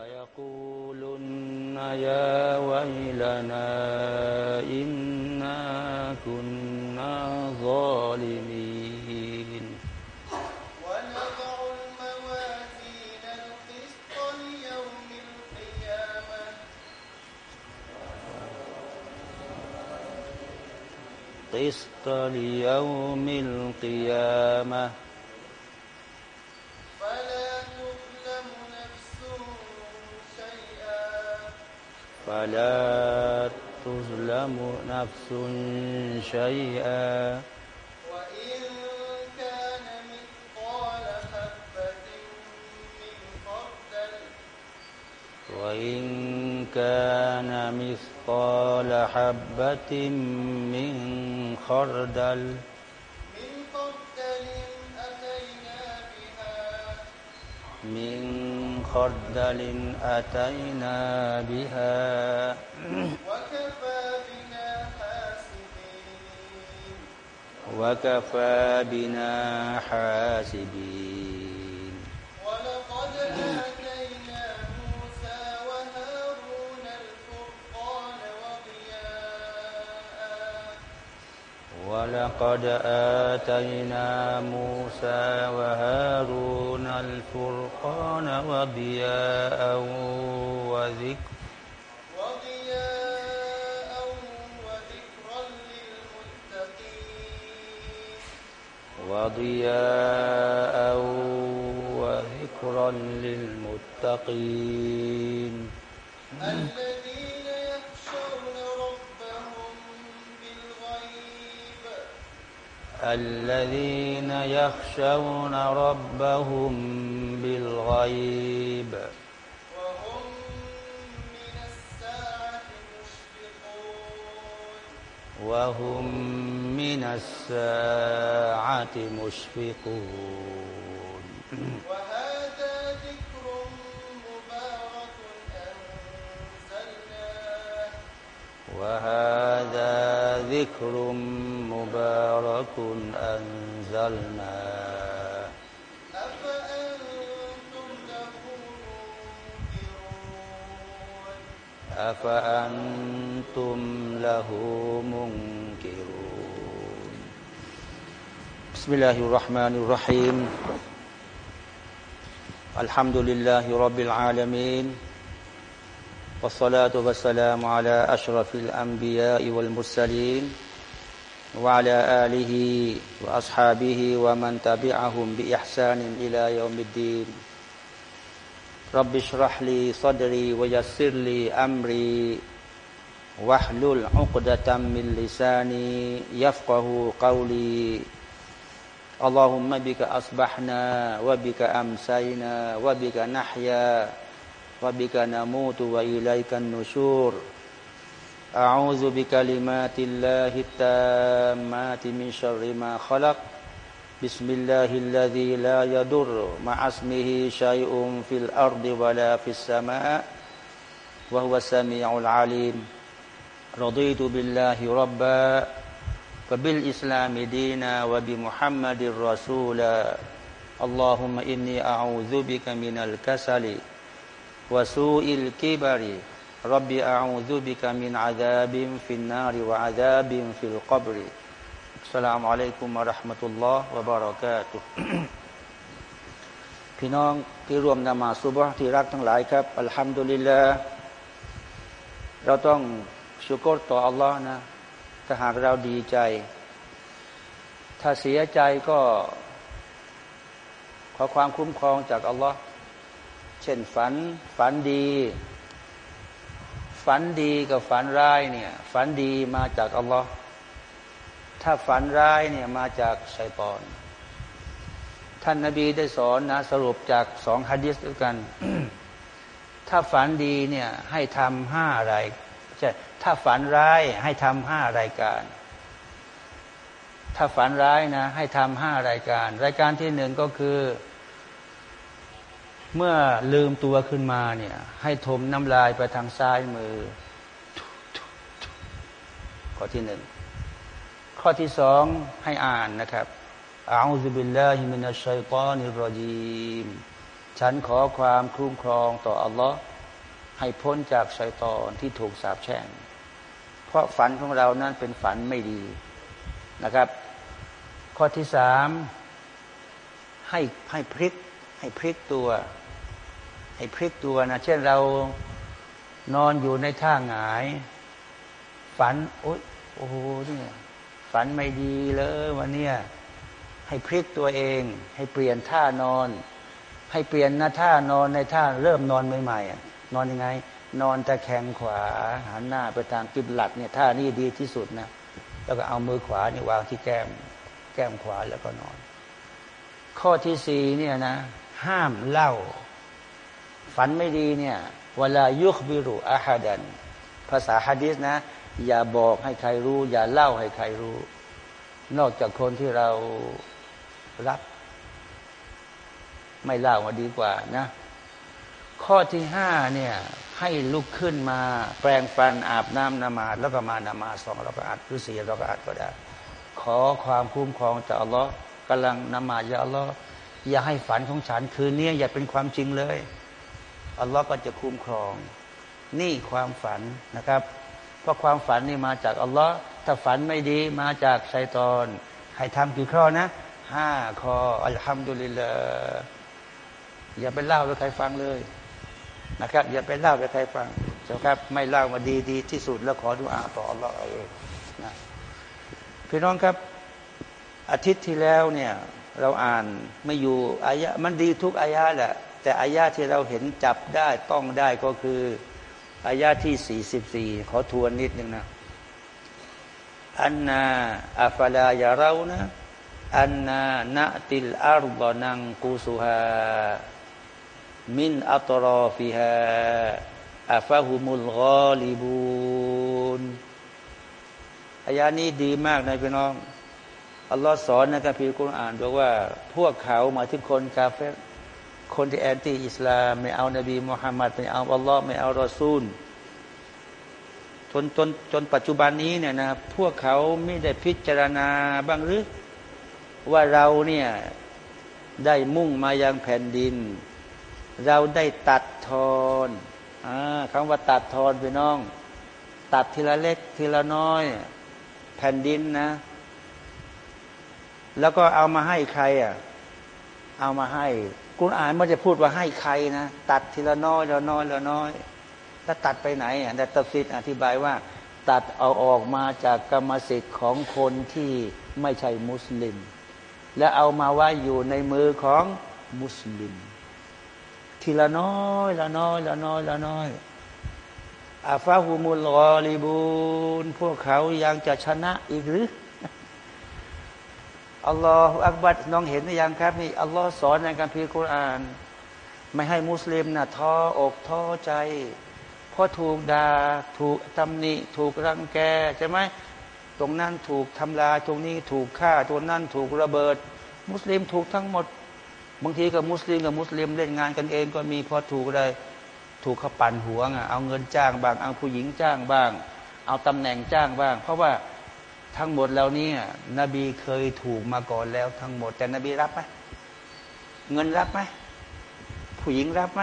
سيقولن يا ويلنا إنا كنا ظالمين. ونضع الموازين القسط ليوم القيامة. قسط ليوم القيامة. فلا تظلم نفس شيئا. وإن كان مثقال حبة من خردل. وإن كان مثقال حبة من خردل. من خردل أتينا بها. من خردل أتينا بها. وكفى بنا حاسبين. وكفى بنا حاسبين. ولقد آتينا موسى وهارون الفرقان وضياء وذكر وضياء وذكرا للمتقين. وضياء وذكرا للمتقين الذين يخشون ربهم بالغيب. وهم من الساعة مشفقون. وهم من الساعة مشفقون وهذا ذكر مبارك أنزلناه أفأنتم له منكرون أفأنتم له منكرون؟ بسم الله الرحمن الرحيم. الحمد لله رب العالمين. والصلاة والسلام على أشرف الأنبياء والمرسلين وعلى آله وأصحابه ومن تبعهم بإحسان إلى يوم الدين. رب اشرح لي صدري ويسر لي أمري واحلل عقدة من لساني يفقه قولي. اللهم بك أصبحنا وبك أمسينا وبك نحيا. وبك نموت وإليك النشور. أعوذ بكلمات الله التامات من شر ما خلق. بسم الله الذي لا يضر مع اسمه شيء في الأرض ولا في السماء وهو السميع العليم. رضيت بالله ربا وبالإسلام دينا وبمحمد رسولا. اللهم إني أعوذ بك من الكسل وسوء الكبر رب أعوذ بك من عذاب في النار وعذاب في القبر السلام عليكم ورحمة الله وبركاته พี่น้องที่ร่วมนมาสุบฮ์ที่รักทั้งหลายครับالحمد لله เราต้องชูกรต่ออัลลอฮ์นะ ถ้าหากเราดีใจ ถ้าเสียใจก็ขอความคุ้มครองจากอัลลอฮ์ เช่นฝันฝันดี ฝันดีกับฝันร้ายเนี่ย ฝันดีมาจากอัลลอฮ์ถ้าฝันร้ายเนี่ยมาจากชัยตอน ท่านนาบีได้สอนนะสรุปจากสองฮะดิษด้วยกัน ถ้าฝันดีเนี่ยให้ทำห้ารายใช่ถ้าฝันร้ายให้ทำห้ารายการ ถ้าฝันร้ายนะ ให้ทำห้ารายการ รายการที่หนึ่งก็คือ เมื่อลืมตัวขึ้นมาเนี่ย ให้ทมน้ำลายไปทางซ้ายมือ ข้อที่หนึ่ง ข้อที่สองให้อ่านนะครับอาอุบิลลาฮิมินัชชัยตานิรรจีมฉันขอความคุ้มครองต่ออัลลอฮ์ให้พ้นจากชัยตอนที่ถูกสาปแช่ง เพราะฝันของเรานั้นเป็นฝันไม่ดีนะครับ ข้อที่สามให้ให้พลิกให้พลิกตัว ให้พลิกตัวนะเช่นเรานอนอยู่ในท่าหงาย ฝันโอ๊ยโอ้โหเนี่ยฝันไม่ดีเลยวันเนี้ยให้พลิกตัวเอง ให้เปลี่ยนท่านอน ให้เปลี่ยนหน้าท่านอนในท่าเริ่มนอนใหม่ๆนอนยังไง นอนตะแคงขวาหันหน้าไปทางกิบหลัดเนี่ยท่านี้ดีที่สุดนะแล้วก็เอามือขวานี่วางที่แก้ม แก้มขวาแล้วก็นอน ข้อที่สี่เนี่ยนะ ห้ามเล่า ฝันไม่ดีเนี่ยเวลายุคบิรุอาฮัดัน ภาษาฮะดีษนะ อย่าบอกให้ใครรู้ อย่าเล่าให้ใครรู้ นอกจากคนที่เรารักไม่เล่ามาดีกว่านะ ข้อที่ห้าเนี่ยให้ลุกขึ้นมาแปลงฟันอาบน้ำนมาดแล้วก็มานมาสองเราก็อัดหรือสี่เราก็อัดก็ได้ ขอความคุ้มครองจากอัลลอฮ์กำลังนมาดอย่าอัลลอฮ์อย่าให้ฝันของฉันคืนนี้อย่าเป็นความจริงเลย อัลลอฮ์ก็จะคุ้มครอง นี่ความฝันนะครับ เพราะความฝันนี่มาจากอัลลอฮ์ถ้าฝันไม่ดีมาจากชัยตอนให้ทำกี่ข้อนะห้าข้ออัลฮัมดุลิลลาอย่าไปเล่าให้ใครฟังเลยนะครับ อย่าไปเล่าให้ใครฟังนะครับ ไม่เล่ามาดีดีที่สุดแล้วขอดุอาต่ออัลลอฮ์เอาเองนะพี่น้องครับ อาทิตย์ที่แล้วเนี่ย เราอ่านไม่อยู่อายะมันดีทุกอายะแหละ แต่อายะที่เราเห็นจับได้ต้องได้ก็คืออายะที่สี่สิบสี่ขอทวนนิดนึงนะأنا أفلا يرون أنا نأتي الأرض ننقصها من أطرافها أفهم الغالبون อายานี้ดีมากนะพี่น้อง อัลลอฮ์สอนในคัมภีร์คุรอานบอกว่า พวกเขามาถึงคนกาเฟ คนที่แอนตี้อิสลาม ไม่เอานบีมุฮัมมัดไม่เอาอัลลอฮ์ไม่เอารอซูลจนจนจนปัจจุบันนี้เนี่ยนะพวกเขาไม่ได้พิจารณาบ้างหรือ ว่าเราเนี่ยได้มุ่งมายังแผ่นดิน เราได้ตัดทอนอคำว่าตัดทอนไปน้อง ตัดทีละเล็กทีละน้อย แผ่นดินนะ แล้วก็เอามาให้ใครอะเอามาให้ กุณอ่านไม่จะพูดว่าให้ใครนะตัดทีละน้อยละน้อยละน้อย แล้วตัดไปไหนอะแต่ตัฟซิดอธิบายว่า ตัดเอาออกมาจากกรรมสิทธิ์ของคนที่ไม่ใช่มุสลิม และเอามาไว้อยู่ในมือของมุสลิม ทีละน้อยละน้อยละน้อยละน้อยอาฟาฮูมุลกอลิบูนพวกเขายังจะชนะอีกหรือ อัลลอฮฺอักบัดน้องเห็นหรือยังครับนี่อัลลอฮ์สอนในการพิคุราน ไม่ให้มุสลิมนะ่ะท้ออกท้อใจเพราะถูกดา่าถูกตำหนิ ถูกรังแกใช่ไหมตรงนั้นถูกทำลายตรงนี้ถูกฆ่าตัวนั้นถูกระเบิด มุสลิมถูกทั้งหมด บางทีกับมุสลิมกับมุสลิมเล่นงานกันเองก็มีพอถูกอะไรถูกเขาปั่นหัวอะเอาเงินจ้างบ้าง เอาผู้หญิงจ้างบ้าง เอาตำแหน่งจ้างบ้าง เพราะว่า ทั้งหมดเหล่านี้นบีเคยถูกมาก่อนแล้วทั้งหมด แต่นบีรับไหมเงินรับไหมผู้หญิงรับไหม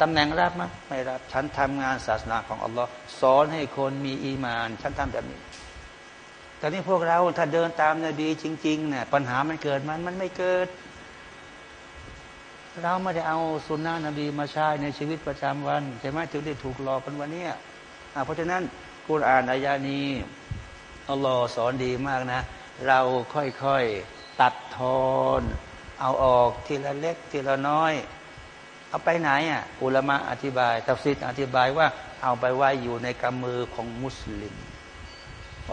ตำแหน่งรับไหมไม่รับ ฉันทำงานศาสนาของอัลลอฮ์สอนให้คนมีอีมาน ฉันทำแบบนี้แต่นี้พวกเราถ้าเดินตามนบีจริงๆเนี่ยปัญหามันเกิดมันมันไม่เกิด เราไม่ได้เอาสุนนะนบีมาใช้ในชีวิตประจำวันใช่ไหมถึงได้ถูกหลอกกันวันนี้เพราะฉะนั้นกุรอานอายานี้ อัลลอฮ์สอนดีมากนะ เราค่อยๆตัดทอน เอาออกทีละเล็กทีละน้อย เอาไปไหนอะอุลามะอธิบาย ตัฟซิดอธิบายว่าเอาไปไว้อยู่ในกำมือของมุสลิม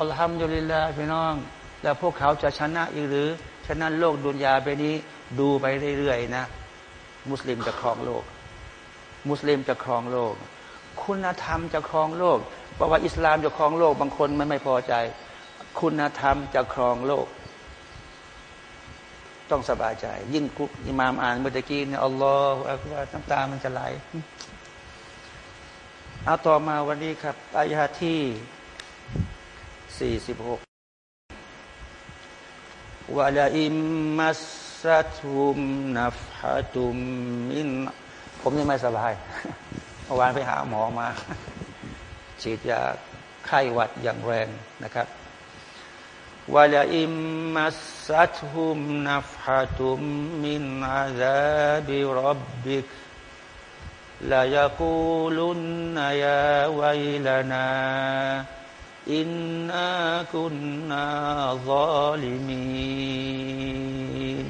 อัลฮัมดุลิลลาห์พี่น้อง แล้วพวกเขาจะชนะอีกหรือชนะโลกดุนยาไปนี้ดูไปเรื่อยๆนะ มุสลิมจะครองโลก มุสลิมจะครองโลก คุณธรรมจะครองโลกเพราะว่าอิสลามจะครองโลก บางคนมันไม่พอใจ คุณธรรมจะครองโลก ต้องสบายใจ ยิ่งกุอิมามอ่านเมื่อกี้เนี่ยอัลลอฮฺอักบารน้ำตามันจะไหลเอาต่อมาวันนี้ครับอายาที่สี่สิบหกวะลาอิมมัสซัตุมนัฟฮะตุมมินผมยังไม่สบาย มื่อวานไปหาหมอมา ฉีดยาไข้หวัดอย่างแรงนะครับวลาอิมมัสัตฮุมนัฟฮะตุมมินอาซาบิรับบิกลายากูลุนนายาวัยลานาอินนาคุนนาซาลิมีน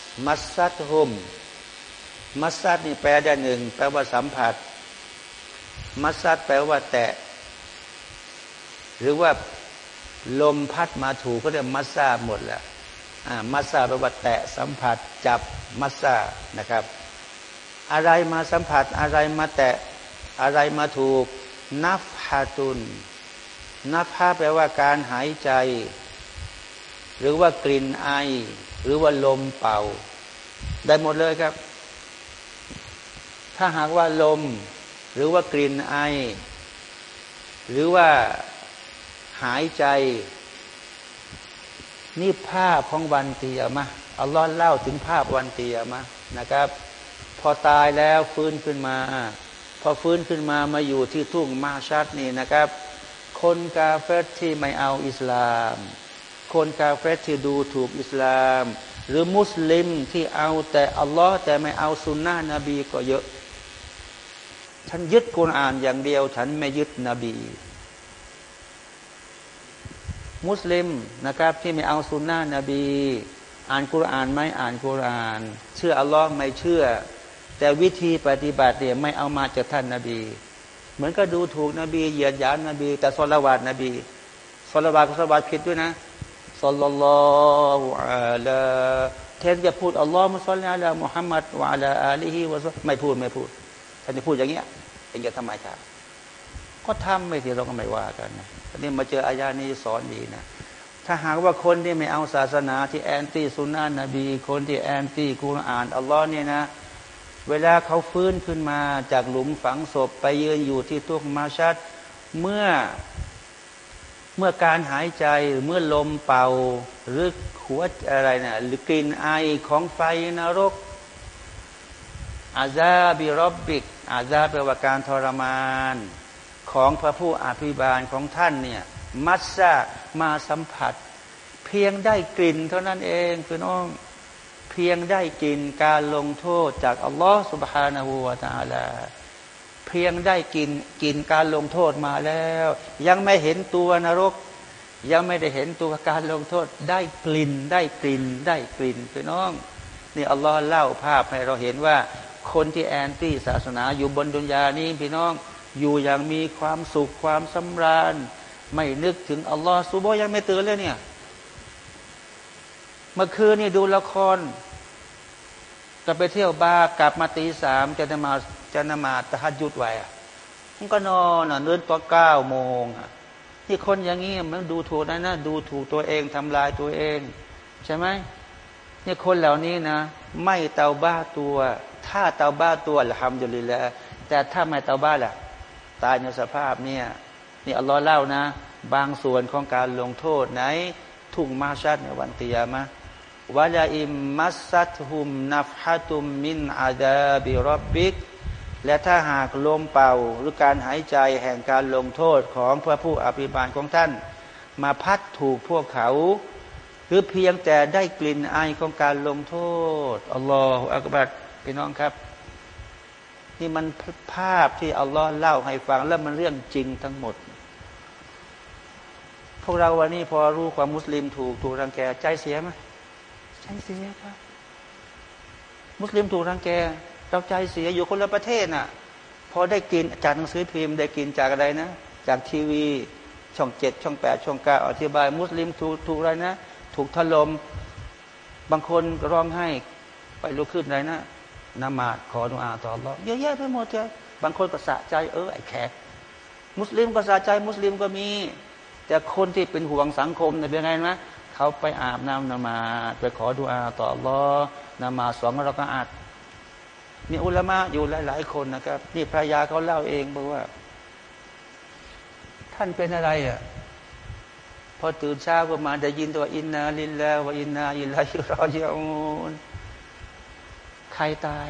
มัสซัดฮมมัสซัดนี่แปลได้หนึ่งแปลว่าสัมผัส มัสซัดแปลว่าแตะ หรือว่าลมพัดมาถูกก็เรียกมัสซาหมดแหละมัสซาแปลว่าแตะสัมผัสจับมัสซานะครับ อะไรมาสัมผัสอะไรมาแตะอะไรมาถูก นัฟฮาตุนนัฟฮาแปลว่าการหายใจ หรือว่ากลิ่นไอ หรือว่าลมเป่า ได้หมดเลยครับ ถ้าหากว่าลม หรือว่ากลิ่นไอ หรือว่าหายใจ นี่ภาพของวันเตียมะอัลลอฮ์เล่าถึงภาพวันเตียมะนะครับ พอตายแล้วฟื้นขึ้นมา พอฟื้นขึ้นมามาอยู่ที่ทุ่งมาชัดนี่นะครับ คนกาเฟตที่ไม่เอาอิสลาม คนกาเฟตที่ดูถูกอิสลาม หรือมุสลิมที่เอาแต่อัลลอฮ์แต่ไม่เอาสุนนะนบีก็เยอะ ฉันยึดกุรอานอย่างเดียว ฉันไม่ยึดนบี มุสลิมนะครับที่ไม่เอาสุนนะนบี อ่านกุรอานไม่อ่านกุรอาน เชื่ออัลลอฮ์ไม่เชื่อ แต่วิธีปฏิบัติเนี่ยไม่เอามาจากท่านนบี เหมือนก็ดูถูกนบีเหยียดหยามนบี แต่สละวาดนบีสละวาดก็สละวาดผิดด้วยนะ صلى الله على แทนจะพูด اللهم صل على محمد وعلى آله و ไม่พูดไม่พูดท่านจะพูดอย่างเงี้ยเองจะทำไมครับก็ทำไม่ทีเราก็ไม่ว่ากันนะนี่มาเจออายานี้สอนดีนะถ้าหากว่าคนที่ไม่เอาศาสนาที่ anti สุนนะนบี คนที่แอนตี้กุรอานอัลลอฮ์เนี่ยนะเวลาเขาฟื้นขึ้นมาจากหลุมฝังศพไปยืนอยู่ที่ตุกมาชัด เมื่อ เมื่อการหายใจเมื่อลมเป่า หรือหัวอะไรนะ่ะหรือกลิ่นไอของไฟนรก อาซาบิรอบบิก อาซาแปลว่าการทรมานของพระผู้อภิบาลของท่านเนี่ยมัสซามาสัมผัส เพียงได้กลิ่นเท่านั้นเองคือน้องเพียงได้กลิ่นการลงโทษจากอัลลอฮฺสุบฮานาหูวาตาลา เพียงได้กินกินการลงโทษมาแล้ว ยังไม่เห็นตัวนรก ยังไม่ได้เห็นตัวการลงโทษ ได้กลิ่นได้กลิ่นได้กลิ่นพี่น้องนี่อัลลอฮ์เล่าภาพให้เราเห็นว่า คนที่แอนตี้ศาสนาอยู่บนดุนยานี้พี่น้องอยู่อย่างมีความสุขความสำราญ ไม่นึกถึงอัลลอฮ์ซูโบยังไม่ตื่นเลยเนี่ยเมื่อคืนนี่ดูละครก็ไปเที่ยวบาร์กลับมาตีสามจะนมา จะนมาตะฮัดยุดไว้มันก็นอนเดินตัวเก้าโมงที่คนอย่างนี้มันดูถูกนะนะดูถูกตัวเองทำลายตัวเอง ใช่ไหมนี่คนเหล่านี้นะ ไม่เตาบ้าตัว ถ้าเตาบ้าตัวละทำอยู่ลีแล้วแต่ถ้าไม่เตาบ้าล่ะ ตายในสภาพเนี่ยนี่อัลลอฮ์เล่านะ บางส่วนของการลงโทษไหนทุ่งมาชัดในวันตียามะวะลาอิมมัสซัตฮุมนัฟฮะตุมมินอาดาบิรับบิก และถ้าหากลมเป่าหรือการหายใจแห่งการลงโทษของพระผู้อภิบาลของท่าน มาพัดถูกพวกเขา หรือเพียงแต่ได้กลิ่นไอของการลงโทษอัลลอฮฺอักบัดพี่น้องครับ นี่มันภาพที่อัลลอฮ์เล่าให้ฟังแล้วมันเรื่องจริงทั้งหมด พวกเราวันนี้พอรู้ความมุสลิมถูกถูกรังแกใจเสียไหมใจเสียครับ มุสลิมถูกรังแก เราใจเสียอยู่คนละประเทศน่ะพอได้กินจากหนังสือพิมพ์ ได้กินจากอะไรนะ จากทีวีช่องเจ็ดช่องแปดช่องเก้าอธิบาย มุสลิมถูกถูกอะไรนะ ถูกถล่มบางคนร้องไห้ไปลุกขึ้นอะไรนะนมาดขอดุอาต่อ Allah เยอะแยะไปหมดเลยบางคนก็สะใจเออไอ้แขกมุสลิมก็สะใจมุสลิมก็มี แต่คนที่เป็นห่วงสังคมเนี่ยเป็นไงนะเขาไปอาบน้ำนมาไปขอดุอาต่อ Allah นมาสองรักอาด มีอุลามะอยู่หลาย ๆ คนนะครับ นี่ภรรยาเขาเล่าเองบอกว่า ท่านเป็นอะไรอะพอตื่นเช้าก็มาได้ยินตัวอินนาลินแล้วว่าอินนาอิลลาฮิรอญิอูนใครตาย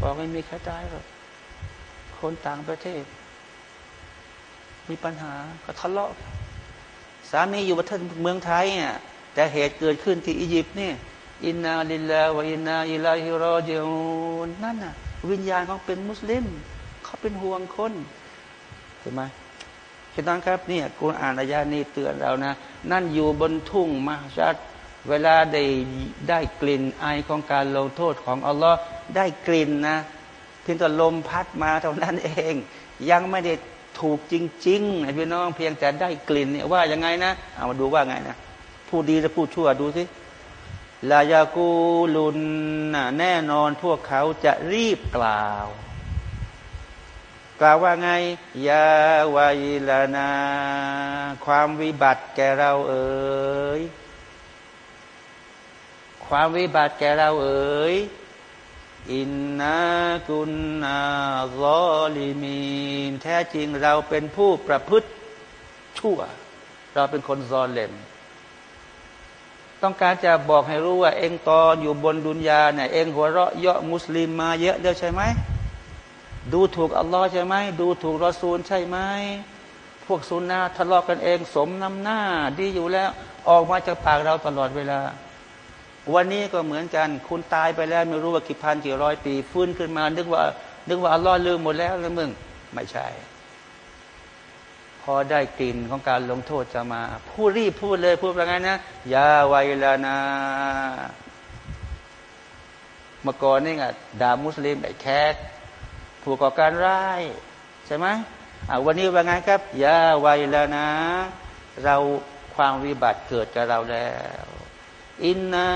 บอกไม่มีใครตายหรอกคนต่างประเทศ มีปัญหาก็ทะเลาะสามีอยู่ประเทศเมืองไทยเนี่ยแต่เหตุเกิดขึ้นที่อียิปต์เนี่ย อินนาลิลลาว่าอินนาอิลาฮิรอจิอูนนั่นน่ะ วิญญาณของเป็นมุสลิม เขาเป็นห่วงคนเห็นไหมพี่น้องครับเนี่ยกุรอานอายานี้เตือนเรานะ นั่นอยู่บนทุ่งมาชัดเวลาได้ได้กลิ่นไอของการลงโทษของอัลลอฮ์ได้กลิ่นนะเพียงแต่ลมพัดมาเท่านั้นเอง ยังไม่ได้ถูกจริงๆพี่น้องเพียงแต่ได้กลิ่นเนี่ยว่ายังไงนะ เอามาดูว่าไงนะ พูดดีหรือพูดชั่วดูสิ ลายากูลุนนะแน่นอนพวกเขาจะรีบกล่าว กล่าวว่าไง ยาวายลานา ความวิบัติแก่เราเอ๋ยความวิบัติแก่เราเอ๋ยอินนากุนนาซอลิมีนแท้จริงเราเป็นผู้ประพฤติชั่ว เราเป็นคนซอเลม ต้องการจะบอกให้รู้ว่า เองตอนอยู่บนดุนยาเนี่ยเองหัวเราะเยาะมุสลิมมาเยอะแล้วใช่ไหมดูถูกอัลลอฮ์ใช่ไหมดูถูกรอซูลใช่ไหมพวกซุนนะทะเลาะกันเองสมน้ำหน้าดีอยู่แล้วออกมาจากปากเราตลอดเวลา วันนี้ก็เหมือนกัน คุณตายไปแล้วไม่รู้ว่ากี่พันกี่ร้อยปี ฟื้นขึ้นมานึกว่า นึกว่าอัลลอฮ์ลืมหมดแล้วแล้วมึง ไม่ใช่ อได้กลิ่นของการลงโทษจะมา ผู้รีบพูดเลยพูดว่าไงนะยาไวลานาเมื่อก่อนนี่ไงด่ามุสลิมไอ้แคกผู้ก่อการร้ายใช่ไหมวันนี้ว่าไงครับยาไวลานาเราความวิบัติเกิดกับเราแล้ว อินนา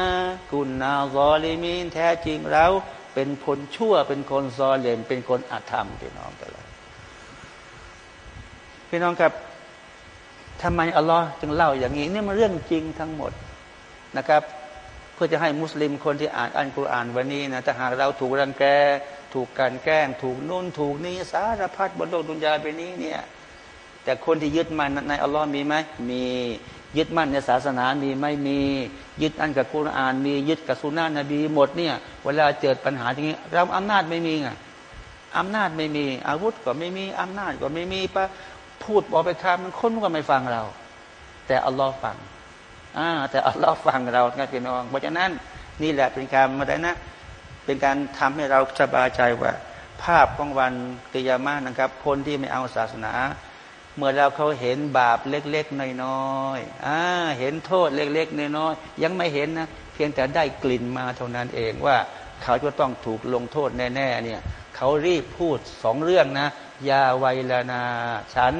กุนนาซอลิมินแท้จริงเราเป็นคนชั่วเป็นคนซอเลมเป็นคนอาธรรมพี่น้องกันเลย พี่น้องครับทำไมอัลลอฮ์จึงเล่าอย่างนี้นี่มันเรื่องจริงทั้งหมดนะครับ เพื่อจะให้มุสลิมคนที่อ่านอันกุรอานวันนี้นะถ้าหากเราถูกรังแก ถูกการแกล้ง ถูกนุ่นถูกนี้สารพัดบนโลกดุนยาไปนี้เนี่ยแต่คนที่ยึดมั่นในอัลลอฮ์มีไหมมียึดมั่นในศาสนามีไม่มี ยึดอันกับกุรอาน มียึดกับสุนานะนบีหมดเนี่ยเวลาเจอปัญหาอย่างนี้ เราอำนาจไม่มีไงอำนาจไม่มี อาวุธก็ไม่มีอำนาจก็ไม่มีปะ พูดบอกไปคำมันคนก็ไม่ฟังเรา แต่อัลลอฮ์ฟังอ่าแต่อัลลอฮ์ฟังเราไงพี่น้อง เพราะฉะนั้นนี่แหละเป็นการมาได้นะเป็นการทำให้เราสบายใจว่า ภาพของวันกิยามะนะครับ คนที่ไม่เอาศาสนา เมื่อเราเขาเห็นบาปเล็กๆน้อยๆอ่าเห็นโทษเล็กๆน้อยๆยังไม่เห็นนะเพียงแต่ได้กลิ่นมาเท่านั้นเองว่า เขาจะต้องถูกลงโทษแน่ๆเนี่ย เขารีบพูดสองเรื่องนะ ยาไวลานาฉัน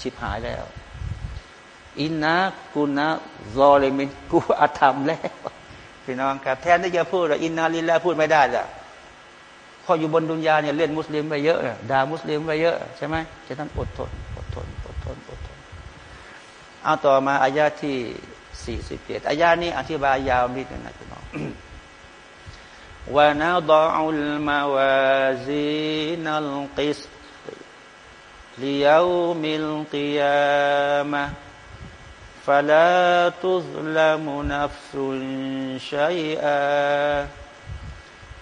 ชิบหายแล้ว อินนะกูนะรอเลยมินกูอาธรรมแล้วพี่น้องครับแทนที่จะพูดอินนาลิลลาพูดไม่ได้ละพออยู่บนดุนยาเนี่ยเล่นมุสลิมไปเยอะด่ามุสลิมไปเยอะใช่ไหมจะต้องอดทนอดทนอดทนอดทนเอาต่อมาอายาที่สี่สิบเจ็ดอายานี้อธิบายยาวนิดนึงนะพี่น้อง ونضع الموازين القسط ليوم القيامة. فلا تظلم نفس شيئا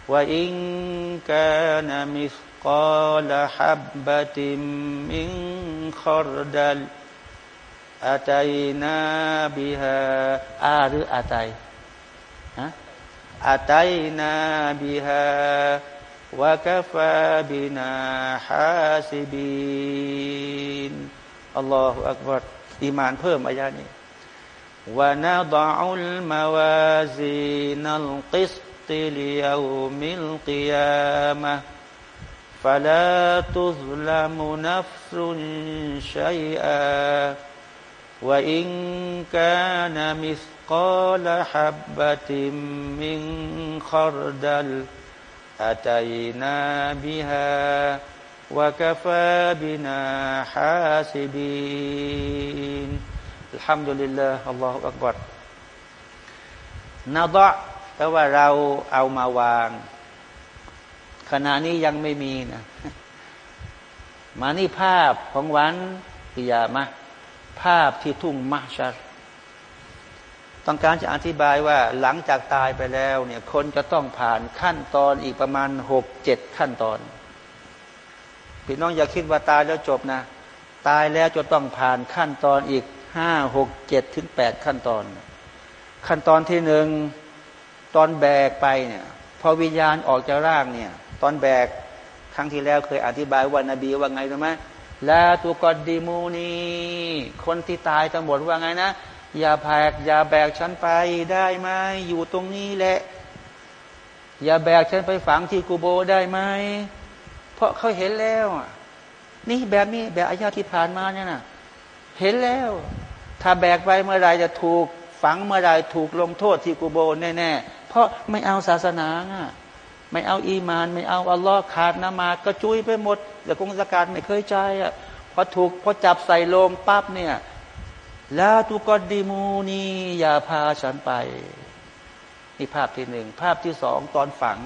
وإن كان مثقال حبة من خردل. أتينا بها. آر أتي ها؟ อัตัยนาบิฮาวะกฟาบินาฮาซิบินอัลลอฮฺอักบัรอีมานเพิ่มอายานี้วะนาดะอุลมาวาซีนัลกิสติลิยามิลกิยามะ فلا تظلم نفس شيئا وإن كان مثقال حبة من خردل อาตัยนาบิฮาวะกฟาบินาฮาซิบินอัลฮัมดุลิลลาห์อัลลอฮฺอักบัรนาดะแปลว่าเราเอามาวาง ขณะนี้ยังไม่มีนะ มานี่ภาพของวันกิยามะภาพที่ทุ่งมัชัด ต้องการจะอธิบายว่าหลังจากตายไปแล้วเนี่ยคนจะต้องผ่านขั้นตอนอีกประมาณหกเจ็ดขั้นตอนพี่น้องอย่าคิดว่าตายแล้วจบนะ ตายแล้วจะต้องผ่านขั้นตอนอีกห้าหกเจ็ดถึงแปดขั้นตอน ขั้นตอนที่หนึ่งตอนแบกไปเนี่ยพอวิญญาณออกจากร่างเนี่ยตอนแบกครั้งที่แล้วเคยอธิบายว่านบีว่าไงรู้ไหมลาตุกอดดีมูนีคนที่ตายทั้งหมดว่าไงนะ อย่าแบกอย่าแบกฉันไปได้ไหมอยู่ตรงนี้แหละ อย่าแบกฉันไปฝังที่กูโบได้ไหมเพราะเขาเห็นแล้วนี่แบบนี้แบบอายาที่ผ่านมาเนี่ยนะเห็นแล้ว ถ้าแบกไปเมื่อไรจะถูกฝังเมื่อไรถูกลงโทษที่กูโบแน่ๆเพราะไม่เอาศาสนาไม่เอาอีมาน ไม่เอาอัลลอฮ์ขาดนมาก็จุยไปหมดแต่กงสการไม่เคยใจอะพอถูกพอจับใส่โลงปั๊บเนี่ย ล้วตุกอดีมูนีอย่าพาฉันไป นี่ภาพที่หนึ่ง ภาพที่สองตอนฝัง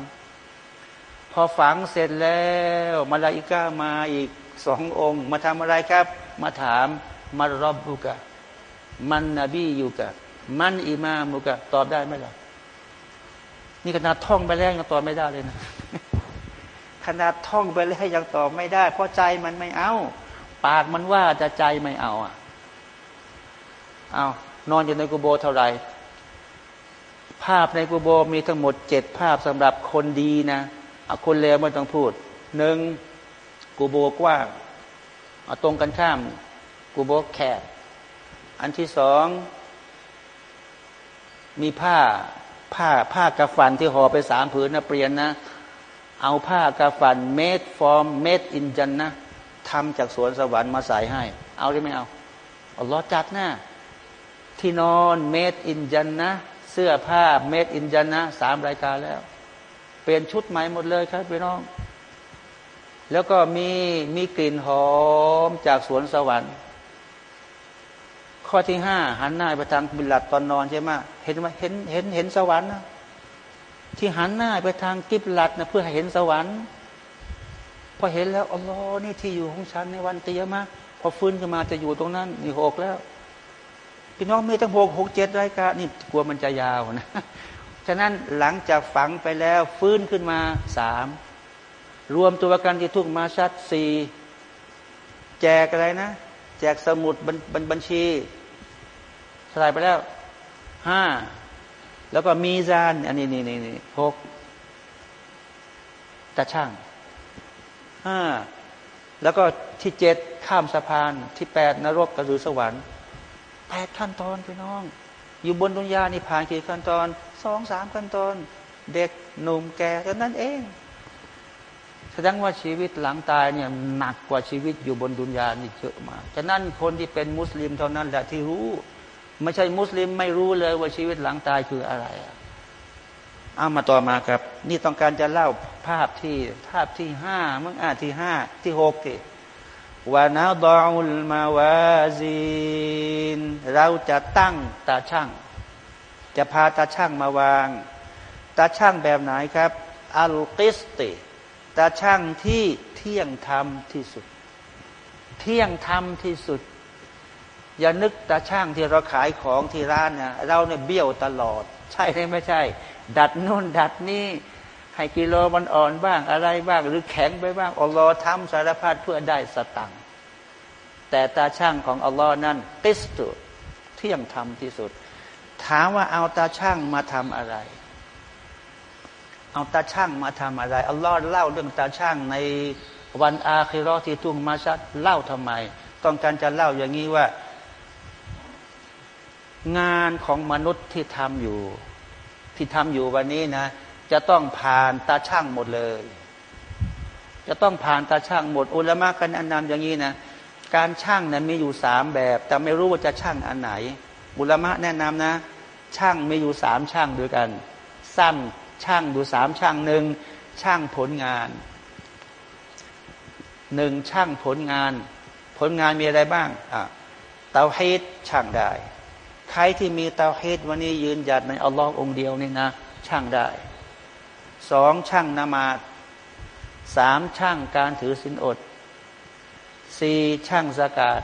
พอฝังเสร็จแล้วมาลาอิก้ามาอีกสององค์ มาทำอะไรครับ มาถามมารอบบุกะ มันนบีอยู่กะ มันอิมามุกะ ตอบได้ไหมล่ะนี่ขนาดท่องไปแล้วยังตอบไม่ได้เลยนะขนาดท่องไปแล้วยังตอบไม่ได้ เพราะใจมันไม่เอา ปากมันว่าจะใจไม่เอาอะ เอานอนอยู่ในกุโบเท่าไหร่ ภาพในกุโบมีทั้งหมดเจ็ดภาพสำหรับคนดีนะเอาคนเลวไม่ต้องพูดหนึ่งกุโบกว้างเอาตรงกันข้ามกุโบแคบอันที่สอง มีผ้าผ้าผ้ากระฟันที่ห่อไปสามผืนนะเปลี่ยนนะ เอาผ้ากระฟัน made from made in จันนะทำจากสวนสวรรค์มาใส่ให้ เอาหรือไม่เอาอัลลอฮ์จัดนะ ที่นอน made in จันนะเสื้อผ้า made in จันนะสามรายการแล้ว เปลี่ยนชุดใหม่หมดเลยครับพี่น้อง แล้วก็มีมีกลิ่นหอมจากสวนสวรรค์ ข้อที่ห้าหันหน้าไปทางบิลัดตอนนอนใช่ไหมเห็นไหมเห็นเห็นเห็นสวรรค์นะที่หันหน้าไปทางกิบลัดนะเพื่อให้เห็นสวรรค์พอเห็นแล้วอัลลอฮ์นี่ที่อยู่ของฉันในวันเตียมาพอฟื้นขึ้นมาจะอยู่ตรงนั้นนี่หกแล้ว พี่น้องมีตั้งหกหกเจ็ดรายการนี่กลัวมันจะยาวนะฉะนั้นหลังจากฝังไปแล้วฟื้นขึ้นมาสามรวมตัวกันที่ทุกมาชัดสี่แจกอะไรนะ แจกสมุดบัญบัญชีสลายไปแล้วห้าแล้วก็มีจาน อันนี้นี่นี่นี่หกตาช่างห้าแล้วก็ที่เจ็ดข้ามสะพานที่แปดนรกกระสือสวรรค์ แปดขั้นตอนพี่น้อง อยู่บนดุนยานี่ผ่านกี่ขั้นตอนสองสามขั้นตอน เด็กหนุ่มแก่กันนั้นเองแสดงว่าชีวิตหลังตายเนี่ยหนักกว่าชีวิตอยู่บนดุนยานี่เยอะมากฉะนั้นคนที่เป็นมุสลิมเท่านั้นแหละที่รู้ไม่ใช่มุสลิมไม่รู้เลยว่าชีวิตหลังตายคืออะไรเอามาต่อมาครับ นี่ต้องการจะเล่าภาพที่ภาพที่ห้ามึงอ่าที่ห้าที่หกที่ วานาดอุลมาวาซีนเราจะตั้งตาช่าง จะพาตาช่างมาวาง ตาช่างแบบไหนครับอัลกิสติ ตาช่างที่เที่ยงธรรมที่สุด เที่ยงธรรมที่สุด อย่านึกตาช่างที่เราขายของที่ร้านนะเราเนี่ยเบี้ยวตลอด ใช่ไหมไม่ใช่ ดัดนู่นดัดนี่ ให้กิโลมันอ่อนบ้างอะไรบ้าง หรือแข็งไปบ้างอัลลอฮ์ทำสารพัดเพื่อได้สตังค์แต่ตาช่างของอัลลอฮ์นั้นติสตุเที่ยงธรรมที่สุด ถามว่าเอาตาช่างมาทำอะไร เอาตาช่างมาทำอะไรอัลลอฮ์เล่าเรื่องตาช่างในวันอาคิรอที่ทุ่งมาชัดเล่าทำไม ต้องการจะเล่าอย่างนี้ว่า งานของมนุษย์ที่ทำอยู่ ที่ทำอยู่วันนี้นะ จะต้องผ่านตาช่างหมดเลย จะต้องผ่านตาช่างหมดอุลมะกันอันนำอย่างนี้นะการช่างนะมีอยู่สามแบบ แต่ไม่รู้ว่าจะช่างอันไหนอุลมะแนะนำนะ ช่างมีอยู่สามช่างด้วยกัน สั้นช่างดูสามช่างหนึ่งช่างผลงานหนึ่งช่างผลงาน ผลงานมีอะไรบ้างอะเตาฮีดช่างได้ ใครที่มีเตาฮีดวันนี้ยืนหยัดในอัลลอฮ์องเดียวนี่นะ ช่างได้ สองช่างนามาสามช่างการถือสินอดสี่ช่างสกาด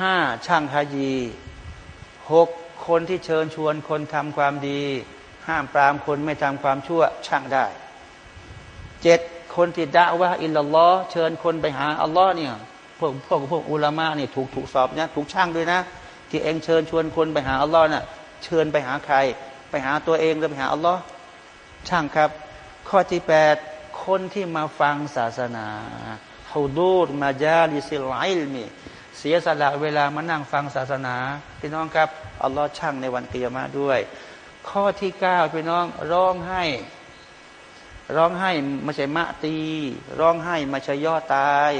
ห้าช่างฮายีหกคนที่เชิญชวนคนทำความดี ห้ามปรามคนไม่ทำความชั่วช่างได้เจ็ดคนที่ด่าว่าอิลลัลอเชิญคนไปหาอัลลอฮ์เนี่ยพวกพวกพวกอุลามะนี่ถูกถูกสอบเนี่ยถูกช่างด้วยนะ ที่เองเชิญชวนคนไปหาอัลลอฮ์น่ะเชิญไปหาใคร ไปหาตัวเองหรือไปหาอัลลอฮ์ ช่างครับ ข้อที่แปดคนที่มาฟังศาสนาฮูดูดมาจาลิซิลไลมีเสียสละเวลามานั่งฟังศาสนา พี่น้องครับอัลลอฮ์ช่างในวันกิยามะด้วย ข้อที่เก้าพี่น้องร้องให้ ร้องไห้ไม่ใช่มะตี ร้องไห้ไม่ใช่ย่อตาย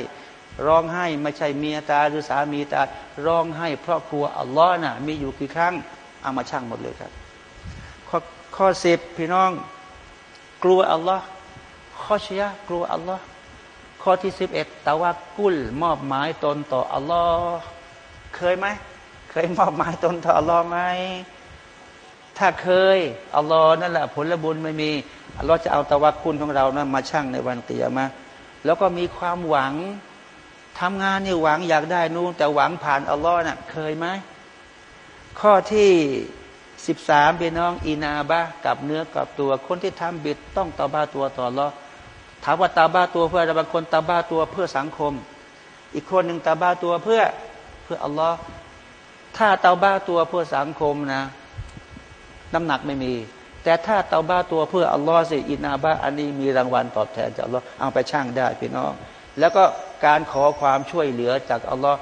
ร้องไห้ไม่ใช่เมียตายหรือสามีตายร้องไห้ เพราะกลัวอัลลอฮ์น่ะมีอยู่กี่ครั้งเอามาช่างหมดเลยครับ ข้อข้อสิบพี่น้อง กลัวอัลลอฮ์ข้อชียกลัวอัลลอฮ์ข้อที่สิบเอ็ดตะวักุลมอบหมายตนต่ออัลลอฮ์เคยไหมเคยมอบหมายตนต่ออัลลอฮ์ไหมถ้าเคยอัลลอฮ์นั่นแหละผลบุญไม่มีเราจะเอาตะวักคุณของเรานะมาชั่งในวันเตียมาแล้วก็มีความหวังทำงานนี่หวังอยากได้นู่นแต่หวังผ่านอัลลอฮ์น่ะเคยไหมข้อที่ สิบสามพี่น้องอีนาบะกับเนื้อกับตัว คนที่ทำบิดต้องตาบ้าตัวต่อรอถามว่าตาบ้าตัวเพื่ออะไรบางคนตาบ้าตัวเพื่อสังคม อีกคนหนึ่งตาบ้าตัวเพื่อเพื่ออัลลอฮ์ถ้าตาบ้าตัวเพื่อสังคมนะ น้ำหนักไม่มี แต่ถ้าตาบ้าตัวเพื่ออัลลอฮ์สิอินาบะอันนี้มีรางวัลตอบแทนจากอัลลอฮ์เอาไปช่างได้พี่น้อง แล้วก็การขอความช่วยเหลือจากอัลลอฮ์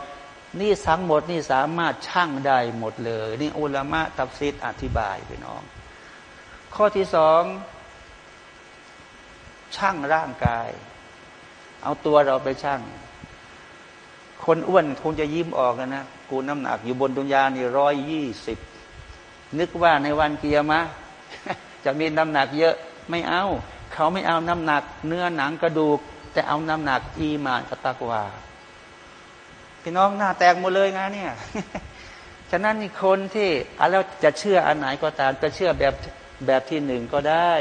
นี่ทั้งหมดนี่สามารถช่างได้หมดเลย นี่อุลามะตับซิดอธิบายพี่น้อง ข้อที่สองช่างร่างกาย เอาตัวเราไปช่าง คนอ้วนคงจะยิ้มออกนะ กูน้ำหนักอยู่บนดุนยานี่ร้อยยี่สิบนึกว่าในวันเกียร์มะ จะมีน้ำหนักเยอะไม่เอา เขาไม่เอาน้ำหนัก เนื้อหนังกระดูก แต่เอาน้ำหนักอีมานกตากวา พี่น้องหน้าแตกหมดเลยงานเนี่ย ฉะนั้นคนที่อะแล้วจะเชื่ออันไหนก็ตาม จะเชื่อแบบแบบที่หนึ่งก็ได้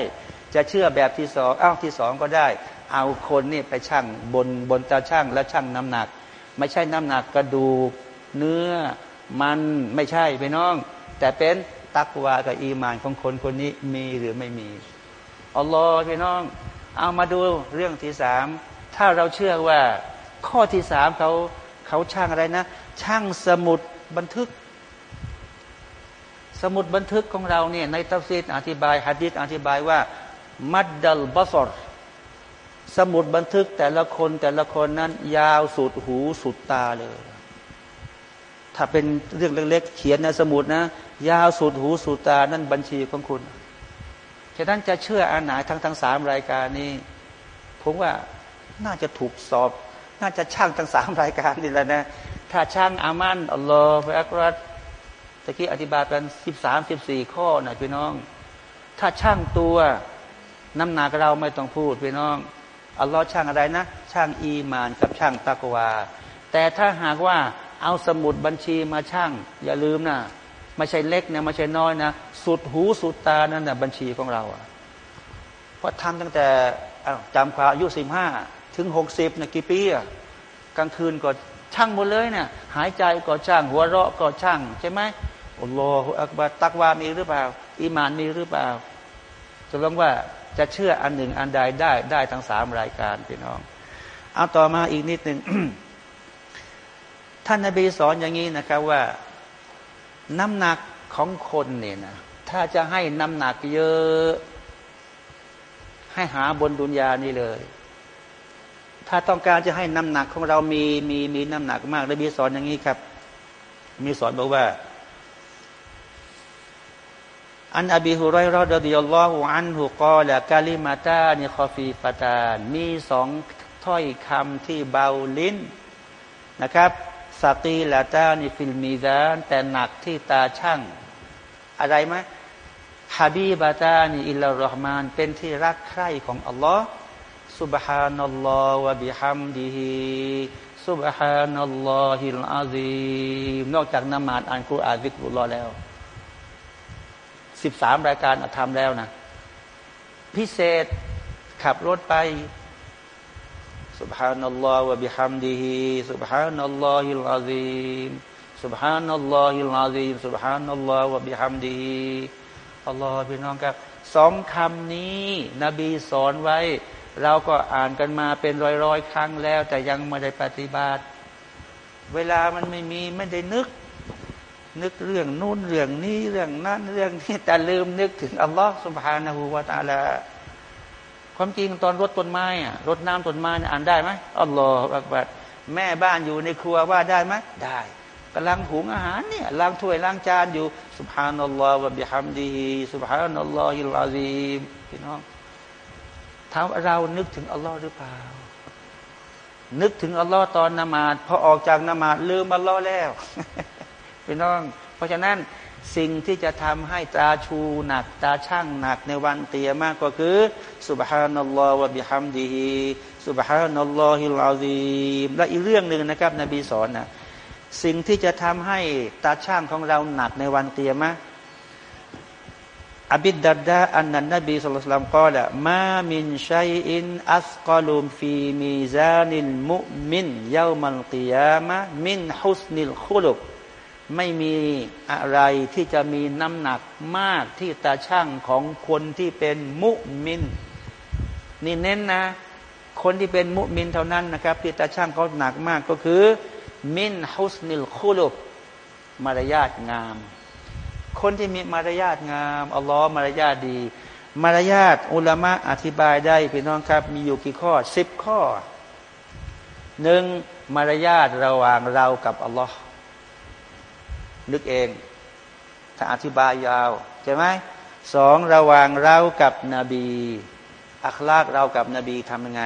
จะเชื่อแบบที่สองอ้าวที่สองก็ได้ เอาคนนี่ไปชั่งบนบนตาช่างแล้วชั่งน้ำหนัก ไม่ใช่น้ำหนักกระดูกเนื้อมันไม่ใช่พี่น้อง แต่เป็นตักวากับอีมานของคนคนนี้มีหรือไม่มีอัลลอฮ์พี่น้อง เอามาดูเรื่องที่สามถ้าเราเชื่อว่าข้อที่สามเขา เขาช่างอะไรนะ ช่างสมุดบันทึก สมุดบันทึกของเราเนี่ยในตัฟซีดอธิบายฮัดดิษอธิบายว่า มัดดัลบัสรสมุดบันทึกแต่ละคนแต่ละคนนั้น ยาวสุดหูสุดตาเลย ถ้าเป็นเรื่องเล็ก ๆ เขียนในสมุดนะ ยาวสุดหูสุดตานั่นบัญชีของคุณฉะนั้นจะเชื่ออันไหนทั้งทั้งสามรายการนี้ ผมว่าน่าจะถูกสอบ น่าจะช่างทั้งสามรายการนี่แหละนะ ถ้าช่างอามันอัลลอฮฺอักรัตตะกี้อธิบายเป็นสิบสามสิบสี่ข้อนะพี่น้อง ถ้าช่างตัวน้ำหนักเราไม่ต้องพูดพี่น้องอัลลอฮ์ช่างอะไรนะ ช่างอีมานกับช่างตะกวา แต่ถ้าหากว่าเอาสมุดบัญชีมาช่าง อย่าลืมนะไม่ใช่เล็กนะไม่ใช่น้อยนะ สุดหูสุดตานั่นแหะบัญชีของเราอะเพราะทำตั้งแต่จำความอายุสิบห้า ถึงหกสิบนะกี่ปีอะกลางคืนก็ช่างหมดเลยเนี่ยหายใจก็ช่าง หัวเราะก็ช่าง ใช่ไหมอัลลอฮฺอักบารตักวามีหรือเปล่าอีมานมีหรือเปล่าจะลองว่าจะเชื่ออันหนึ่งอันใดได้ได้ทั้งสามรายการพี่น้องเอาต่อมาอีกนิดหนึ่งท่านนาบีสอนอย่างนี้นะครับว่าน้ำหนักของคนเนี่ยนะถ้าจะให้น้ำหนักเยอะ ให้หาบนดุนยานี่เลย ถ้าต้องการจะให้น้ำหนักของเรามีมีมีน้ำหนักมากนบีสอนอย่างนี้ครับ มีสอนบอกว่า عن أبي هريرة رضي الله عنه قال كلمتان خفيفتان มีสองถ้อยคำที่เบาลิ้นนะครับสตีละตานิฟิลมีดานแต่หนักที่ตาชั่งอะไรไหมحبيبتان إلى الرحمن เป็นที่รักใคร่ของอัลลอฮ์ سبحان الله وبحمده سبحان الله العظيم นอกจากนมาดอ่านคุรอานวิกรุลลอแล้วสิบสามรายการทำแล้วนะ พิเศษขับรถไป سبحان الله وبحمده سبحان الله العظيم سبحان الله العظيم سبحان الله وبحمده อัลลอฮ์พี่น้องครับสองคำนี้ นบีสอนไว้ เราก็อ่านกันมาเป็นร้อยร้อยครั้งแล้ว แต่ยังไม่ได้ปฏิบัติ เวลามันไม่มีไม่ได้นึก นึกเรื่องนู่นเรื่องนี้เรื่องนั้นเรื่องนี้แต่ลืมนึกถึงอัลลอฮ์สุบฮานาหูวาตาลาความจริงตอนรดต้นไม้อะรดน้ำต้นไม้อ่านได้ไหมอัลลอฮฺอักบัดแม่บ้านอยู่ในครัวว่าได้ไหมได้กำลังหุงอาหารเนี่ยล้างถ้วยล้างจานอยู่สุบฮานัลลอฮฺวะบิฮัมดีสุบฮานัลลอฮิลอาซีมพี่น้อง ถามเรานึกถึงอัลลอฮ์หรือเปล่า นึกถึงอัลลอฮ์ตอนนมาดพอออกจากนมาดลืมอัลลอฮ์แล้วพี่น้อง เพราะฉะนั้นสิ่งที่จะทำให้ตาชูหนัก ตาชั่งหนักในวันกิยามะฮ์ก็คือسبحان الله وبحمده سبحان الله العظيم และอีกเรื่องหนึ่งนะครับ นบีสอนนะสิ่งที่จะทำให้ตาชั่งของเราหนักในวันกิยามะฮ์ أبي الدرداء أن النبي صلى الله عليه وسلم กล่าว ما من شيء أثقل في ميزان المมินเยามัลกิยามะมินฮุสนิลคุลุกไม่มีอะไรที่จะมีน้ำหนักมากที่ตาช่างของคนที่เป็นมุมิน นี่เน้นนะ คนที่เป็นมุมินเท่านั้นนะครับ ที่ตาช่างเขาหนักมากก็คือ มินฮุสนิลคุลุบมารยาทงาม คนที่มีมารยาทงามอัลลอฮ์มารยาทดี มารยาทอุลามะอธิบายได้พี่น้องครับ มีอยู่กี่ข้อสิบข้อหนึ่งมารยาทระหว่างเรากับอัลลอฮ์นึกเอง ถ้าอธิบายยาว ใช่ไหมสองระหว่างเรากับนบี อัคลากเรากับนบีทำยังไง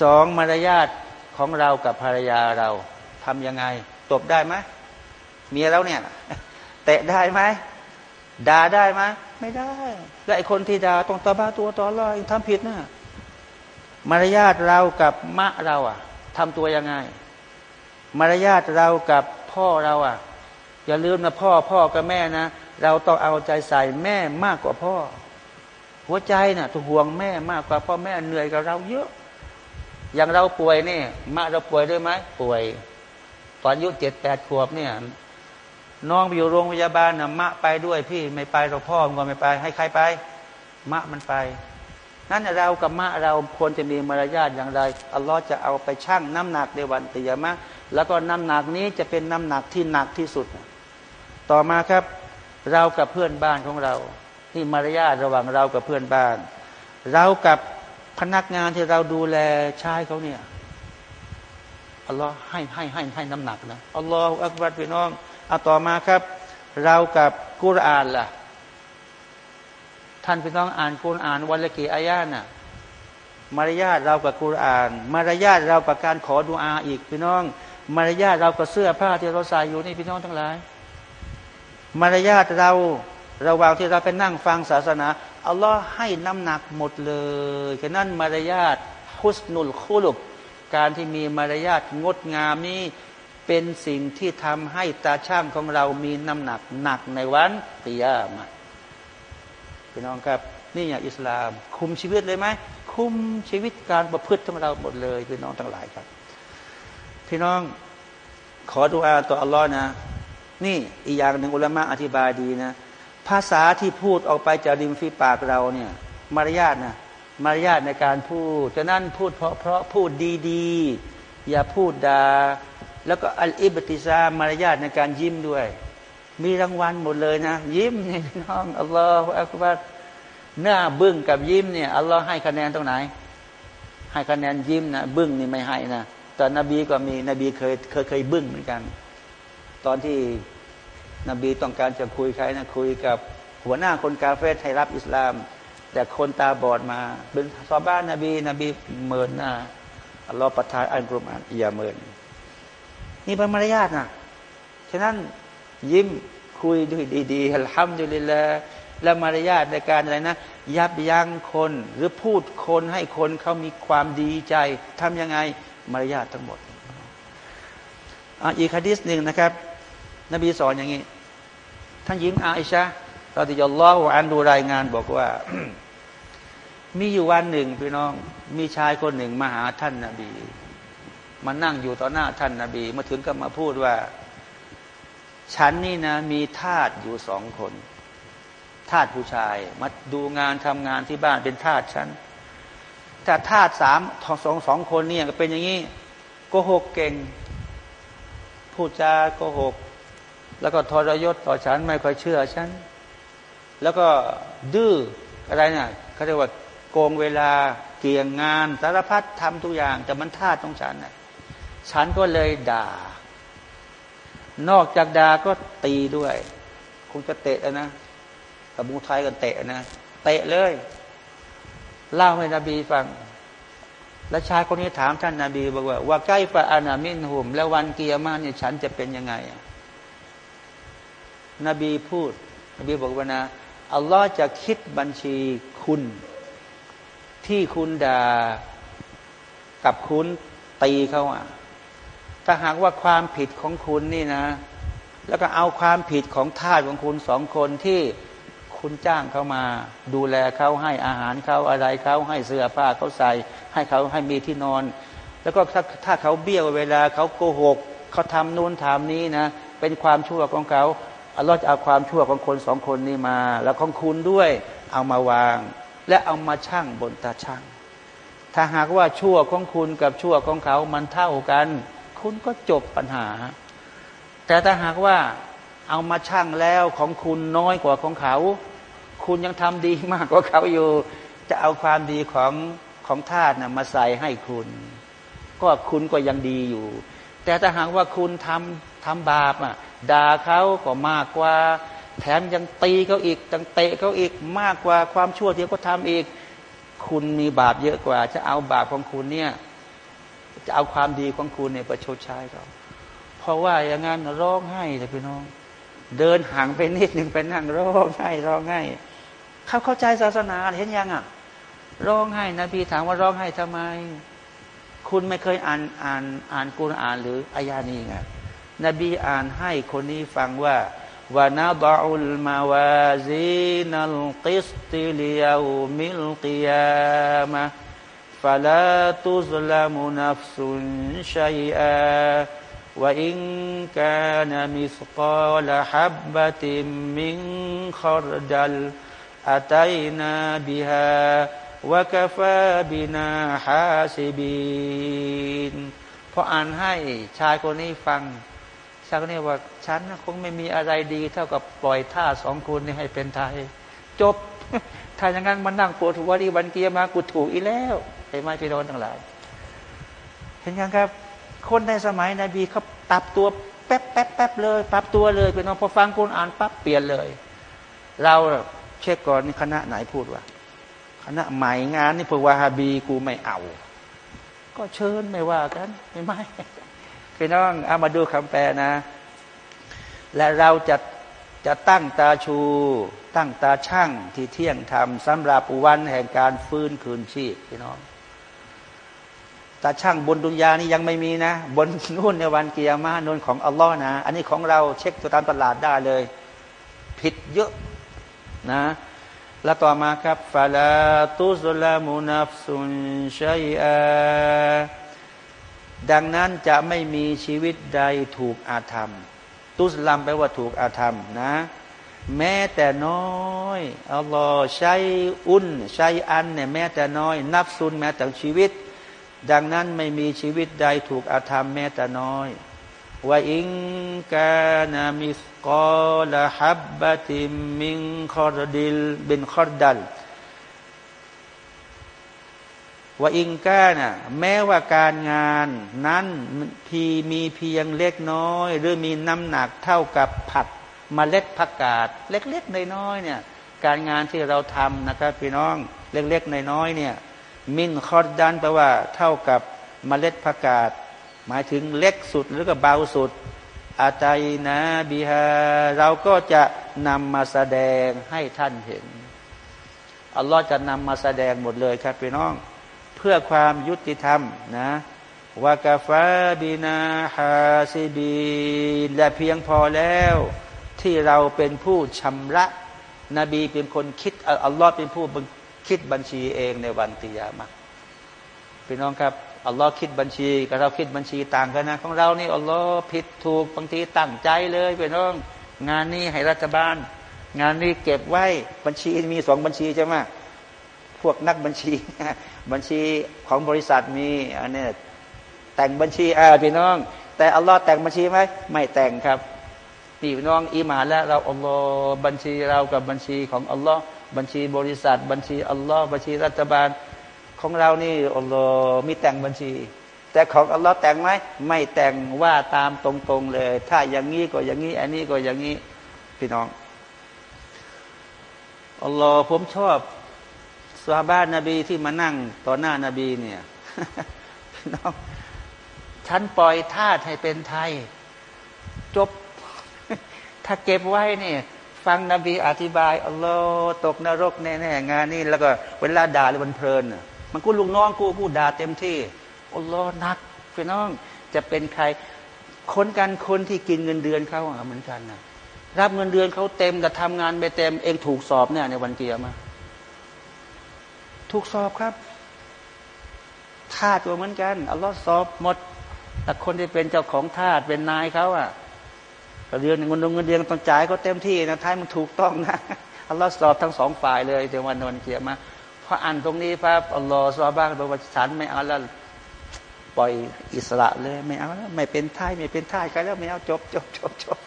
สองมารยาทของเรากับภรรยาเราทำยังไง ตบได้ไหมเมียเราเนี่ย เตะได้ไหมด่าได้ไหมไม่ได้ และไอคนที่ด่าต้องตบ้าตัวต่อรอยทำผิดนะมารยาทเรากับมะเราอะทำตัวยังไง มารยาทเรากับพ่อเราอะ อย่าลืมนะพ่อพ่อกับแม่นะ เราต้องเอาใจใส่แม่มากกว่าพ่อ หัวใจนะ่ะต้องห่วงแม่มากกว่าพ่อแม่เหนื่อยกับเราเยอะ อย่างเราป่วยเนี่ยมาเราป่วยด้วยไหมป่วย ตอนอายุเจ็ดแปดขวบเนี่ย น้องไปอยู่โรงพยาบาลนะมะไปด้วยพี่ไม่ไปเราพ่อมันก็ไม่ไป ให้ใครไป มะมันไป นั่นเรากับมะเราควรจะมีมารยาทอย่างไรอัลลอฮ์จะเอาไปชั่งน้ำหนักในวันตียามะแล้วก็น้ำหนักนี้จะเป็นน้ำหนักที่หนักที่สุด ต่อมาครับ เรากับเพื่อนบ้านของเรา นี่มารยาทระหว่างเรากับเพื่อนบ้าน เรากับพนักงานที่เราดูแลชายเขาเนี่ยอัลลอฮ์ให้ให้ให้ให้น้ำหนักนะอัลลอฮฺอักบัดพี่น้อง เอาต่อมาครับ เรากับกุรอานล่ะ ท่านพี่น้องอ่านกุรอานวันละกี่อายาน่ะมารยาทเรากับกุรอาน มารยาทเรากับการขอดุอาอีกพี่น้อง มารยาทเรากับเสื้อผ้าที่เราใส่อยู่นี่พี่น้องทั้งหลาย มารยาทเราระหว่างที่เราไปนั่งฟังศาสนาอัลลอฮ์ให้น้ำหนักหมดเลยฉะนั้นมารยาทฮุสนุลคุลุกการที่มีมารยาทงดงามนี้ เป็นสิ่งที่ทำให้ตาช่างของเรามีน้ำหนักหนักในวันกิยามะพี่น้องครับ นี่อย่างอิสลาม คุมชีวิตเลยไหมคุมชีวิตการประพฤติของเราหมดเลยพี่น้องทั้งหลายครับพี่น้องขอดูอาต่ออัลลอฮ์นะ นี่อีกอย่างหนึ่งอุลามะอธิบายดีนะ ภาษาที่พูดออกไปจากริมฝีปากเราเนี่ย มารยาทนะมารยาทในการพูดฉะนั้นพูดเพราะเพราะพูดดีๆ อย่าพูดด่า แล้วก็อัลอิบติซามารยาทในการยิ้มด้วย มีรางวัลหมดเลยนะ ยิ้มนี่น้องอัลลอฮฺอักบัรหน้าบึ้งกับยิ้มเนี่ยอัลลอฮ์ให้คะแนนตรงไหน ให้คะแนนยิ้มนะบึ้งนี่ไม่ให้นะแต่นบีก็มีนบีเคยเคยเคยบึ้งเหมือนกัน ตอนที่นบีต้องการจะคุยใครนะคุยกับหัวหน้าคนกาเฟ่ให้รับอิสลาม แต่คนตาบอดมาเป็นซอบ้านนบี นบีเมินหน้าอัลลอฮฺประทานอัลกุรอานอย่าเมิน นี่เป็นมารยาทนะฉะนั้นยิ้มคุยด้วยดีๆอัลฮัมดุลิลละและมารยาทในการอะไรนะ ยับยั้งคนหรือพูดคนให้คนเขามีความดีใจทำยังไงมารยาททั้งหมดอีกฮะดิษหนึ่งนะครับ นบีสอนอย่างนี้ ท่านหญิงอาอิชะตอนที่ยอลลออันดูรายงานบอกว่า มีอยู่วันหนึ่งพี่น้อง มีชายคนหนึ่งมาหาท่านนาบี มานั่งอยู่ต่อหน้าท่านนาบีมาถึงก็มาพูดว่า ฉันนี่นะ มีทาสอยู่สองคนทาสผู้ชาย มาดูงานทำงานที่บ้านเป็นทาสฉันถ้าทาสสามสองสองคนเนี่ยก็เป็นอย่างนี้โกหกเก่ง พูดจากโกหก แล้วก็ทรยศต่อฉันไม่ค่อยเชื่อฉัน แล้วก็ดื้ออะไรเนี่ยเขาเรียกว่าโกงเวลาเกี่ยงงานสารพัดทำทุกอย่าง แต่มันทาสของฉันน่ะ ฉันก็เลยด่า นอกจากด่าก็ตีด้วย คงจะเตะนะกับมูไทยกันเตะนะ เตะเลย เล่าให้นบีฟัง แล้วชายคนนี้ถามท่านนาบีบอกว่า ว่าใกล้ฟาอานามินหุม แล้ววันเกียร์มาเนี่ยฉันจะเป็นยังไงนบีพูด นบีบอกว่านะอัลลอฮ์จะคิดบัญชีคุณ ที่คุณด่ากับคุณตีเขาอะ ถ้าหากว่าความผิดของคุณนี่นะ แล้วก็เอาความผิดของทาสของคุณสองคนที่คุณจ้างเขามา ดูแลเขาให้อาหารเขาอะไรเขาให้เสื้อผ้าเขาใส่ ให้เขาให้มีที่นอน แล้วก็ถ้าถ้าเขาเบี้ยวเวลาเขาโกหกเขาทำนู่นทำนี้นะเป็นความชั่วของเขาอัลลอฮ์จะเอาความชั่วของคนสองคนนี้มา แล้วของคุณด้วยเอามาวาง และเอามาชั่งบนตาชั่งถ้าหากว่าชั่วของคุณกับชั่วของเขามันเท่ากัน คุณก็จบปัญหา แต่ถ้าหากว่าเอามาชั่งแล้วของคุณน้อยกว่าของเขา คุณยังทำดีมากกว่าเขาอยู่ จะเอาความดีของของทาสนะมาใส่ให้คุณ ก็คุณก็ยังดีอยู่ แต่ถ้าหากว่าคุณทำทำบาปอะด่าเขาก็มากกว่า แถมยังตีเขาอีกยังเตะเขาอีกมากกว่าความชั่วที่เขาทำอีก คุณมีบาปเยอะกว่า จะเอาบาปของคุณเนี่ย จะเอาความดีของคุณเนี่ยประชดใช้เขาเพราะว่าอย่างนั้นร้องไห้เลยพี่น้อง เดินห่างไปนิดหนึ่งไปนั่งร้องไห้ร้องไห้เขาเข้าใจศาสนาเห็นยังอะ ร้องไห้นบีถามว่าร้องไห้ทำไม คุณไม่เคยอ่านอ่านอ่านกุรอานหรืออายานีไงนบีอ่านให้คนนี้ฟังว่าวานาบอุลมาวาซีนัลกิสติลิยามิลกิยามะ ฟาลาตุสลามุนัฟซุนชัยอาว่าอิงกานามิสกอลฮับบะติมิงขอรดัลอัตัยนาบิฮาวะกฟาบินาฮาซบินพออ่านให้ชายคนนี้ฟังชายคนนี้ว่าฉันคงไม่มีอะไรดี เท่ากับปล่อยท่าสองคนนี้ให้เป็นไทย จบ ถ้าอย่างนั้นมานั่งปวดหัวที่วันเกียมากูถูกอีแล้ว ไหมพี่น้องทั้งหลาย เห็นยังครับ คนในสมัยนบีเขาปรับตัวแป๊บแป๊บแป๊บเลยปรับตัวเลยพี่น้องพอฟังคุณอ่านปั๊บเปลี่ยนเลย เราเช็คก่อนนี่คณะไหนพูดว่าคณะใหม่งานนี่พวกวาฮาบีกูไม่เอา ก็เชิญไม่ว่ากันไม่ไม่พี่น้องเอามาดูคำแปลนะ และเราจะจะตั้งตาชู ตั้งตาช่างที่เที่ยงธรรมสำหรับวันแห่งการฟื้นคืนชีพพี่น้อง ตาช่างบนดุนยานี่ยังไม่มีนะ บนนู่นในวันเกียร์มานู่นของอัลลอฮ์นะ อันนี้ของเราเช็คตัวตามตลาดได้เลย ผิดเยอะนะ แล้วต่อมาครับฟาลาตุสลามุนัฟซุนชัยอาดังนั้นจะไม่มีชีวิตใดถูกอาธรรม تظلم แปลว่าถูกอาธรรมนะ แม้แต่น้อยอัลลอฮ์ใช้อุ่นใช้อันเนี่ยแม้แต่น้อย نفس แม้แต่ชีวิต ดังนั้นไม่มีชีวิตใดถูกอาธรรมแม้แต่น้อยว่าإن كان مثقال حبة من خردل เบน خردلว่าอิงก้าน่ะแม้ว่าการงานนั้นพีมีเพียงเล็กน้อย หรือมีน้ำหนักเท่ากับผัดมเมล็ดผักกาด เล็กๆน้อยๆเนี่ย การงานที่เราทำนะครับพี่น้องเล็กๆน้อยๆเนี่ย มินคอดดันแปลว่าเท่ากับเมล็ดผักกาดหมายถึงเล็กสุดหรือก็เบาสุด อาใจนะบีฮาเราก็จะนำมาแสดงให้ท่านเห็น อัลลอฮ์จะนำมาแสดงหมดเลยครับพี่น้อง เพื่อความยุติธรรมนะวากาฟาบินาฮาซิบีและเพียงพอแล้ว ที่เราเป็นผู้ชำระ นบีเป็นคนคิดอัลลอฮ์เป็นผู้ คิดบัญชีเองในวันติยามะพี่น้องครับอัลลอฮ์คิดบัญชีกับเราคิดบัญชีต่างกันนะของเรานี่อัลลอฮ์ผิดถูกบางทีตั้งใจเลยพี่น้อง งานนี้ให้รัฐบาล งานนี้เก็บไว้บัญชีมีสองบัญชีใช่ไหมพวกนักบัญชี บัญชีของบริษัทมีอันนี้แต่งบัญชีอ่าพี่น้อง แต่อัลลอฮ์แต่งบัญชีไหมไม่แต่งครับพี่น้องอีมาแล้วเราอัลลอฮ์บัญชีเรากับบัญชีของอัลลอฮ์ บัญชีบริษัท บัญชีอัลลอฮ์บัญชีรัฐบาลของเรานี่อัลลอฮ์มีแต่งบัญชี แต่ของอัลลอฮ์แต่งไหมไม่แต่งว่าตามตรงๆเลย ถ้าอย่างนี้ก็อย่างนี้ อันนี้ก็อย่างนี้พี่น้องอัลลอฮ์ผมชอบสาบ้านนบีที่มานั่งต่อหน้านาบีเนี่ยพี่น้องฉันปล่อยทาสให้เป็นไทย จบ ถ้าเก็บไว้เนี่ย ฟังนบีอธิบายอัลลอฮ์ตกนรกแน่ๆงานนี้แล้วก็เวลาด่าเลยมันเพลินมันกูลุงน้องกูพูดด่าเต็มที่อัลลอฮ์นักพี่น้องจะเป็นใครคนกันคนที่กินเงินเดือนเขาเหมือนกันนะรับเงินเดือนเขาเต็มแต่ทำงานไม่เต็มเองถูกสอบเนี่ยในวันเกียร์มาถูกสอบครับทาสตัวเหมือนกันอัลลอฮ์สอบหมดแต่คนที่เป็นเจ้าของทาสเป็นนายเขาอะ เดือนเงินเงินเดือนต้องจ่ายก็เต็มที่นะท้ายมันถูกต้องนะอัลลอฮ์สอบทั้งสองฝ่ายเลยในวันวันเกียร์มาพออ่านตรงนี้ครับอัลลอฮ์สอบบ้างบอกว่าฉันไม่เอาแล้วปล่อยอิสระเลยไม่เอาแล้วไม่เป็นท่ายไม่เป็นท่ายกันแล้วไม่เอาจบจบจบจบ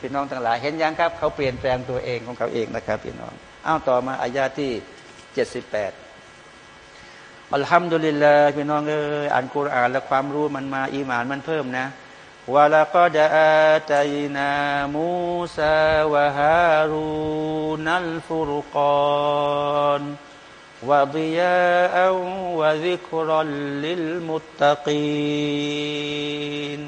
พี่น้องทั้งหลาย เห็นยังครับ เขาเปลี่ยนแปลงตัวเองของเขาเองนะครับพี่น้องอ้าวต่อมาอายาที่เจ็ดสิบแปดอัลฮัมดุลิลลาห์พี่น้องเอออ่านกุรอานแล้วความรู้มันมาอีหมานมันเพิ่มนะ วะลาก็ดอาตัยนามูซาวะฮารูนัลฟุรกานวะดิยาอัวะซิกรัลลิลมุตตะกีน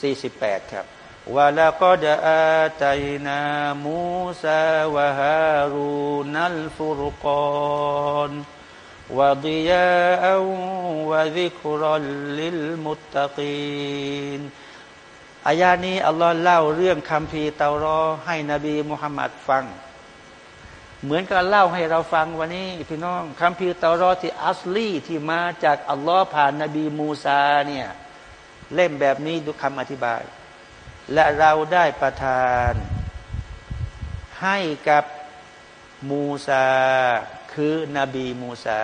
สี่สิบแปดครับวะลาก็ดอาตัยนามูซาวะฮารูนัลฟุรกาน وضياء وذكرا للمتقين อายานี้อัลลอฮ์เล่าเรื่องคำพีเตารอให้นบีมุฮัมมัดฟัง เหมือนกับเล่าให้เราฟังวันนี้พี่น้องคำพีเตารอที่อัสลีที่มาจากอัลลอฮ์ผ่านนบีมูซาเนี่ยเล่มแบบนี้ดูคำอธิบาย และเราได้ประทานให้กับมูซา คือนบีมูซา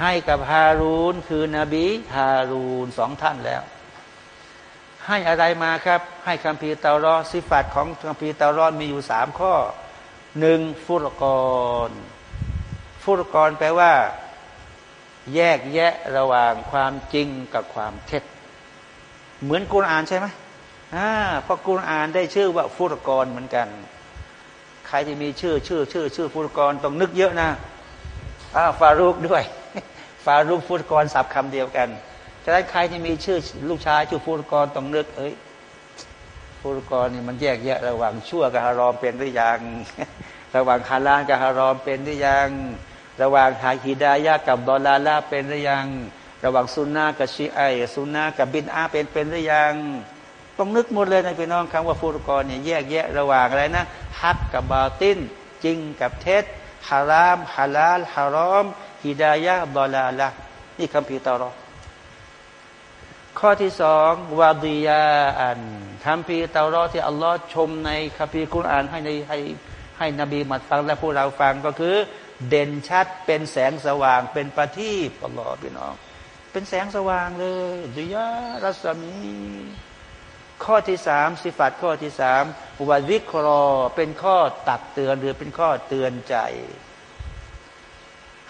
ให้กับฮารูนคือนบีฮารูนสองท่านแล้ว ให้อะไรมาครับ ให้คัมภีร์เตารอสิฟัตของคัมภีร์เตารอมีอยู่สามข้อหนึ่งฟุรกร ฟุรกรแปลว่า แยกแยะระหว่างความจริงกับความเท็จ เหมือนกุรอานใช่ไหมอ่าเพราะกุรอานได้ชื่อว่าฟุรกรเหมือนกัน ใครที่มีชื่อชื่อ ชื่อ ชื่อฟุตกรต้องนึกเยอะนะอ้าฟารุกด้วย ฟารุกฟุตกรสับคำเดียวกันฉะนั้นใครที่มีชื่อลูกชายชื่อฟุตกรต้องนึก เอ้ยฟุตกรนี่มันแยกแยะระหว่างชั่วกับฮารอมเป็นหรือยังระหว่างฮาลานกับฮารอมเป็นหรือยังระหว่างฮาฮิดายะกับดอลาลาเป็นหรือยัง ระหว่างซุนนะกับชีไอซุนนะกับบินอาเป็นเป็นหรือยัง ต้องนึกหมดเลยนะพี่น้องคำว่าฟุตกรเนี่ยแยกแยะระหว่างอะไรนะฮักกับบาตินจริงกับเท็จฮารามฮาลาลฮารอมฮิดายะบอลาละนี่คำพีตารอข้อที่สองวาดียาอันคำพีตารอที่อัลลอฮ์ชมในคำพีคุรอานให้ในให้ให้นบีมัดฟังและพวกเราฟังก็คือ เด่นชัดเป็นแสงสว่างเป็นประทีปอัลลอฮ์พี่น้อง เป็นแสงสว่างเลยดียารัศมี ข้อที่สามสิฟัตข้อที่สามวาวิครอเป็นข้อตักเตือนหรือเป็นข้อเตือนใจ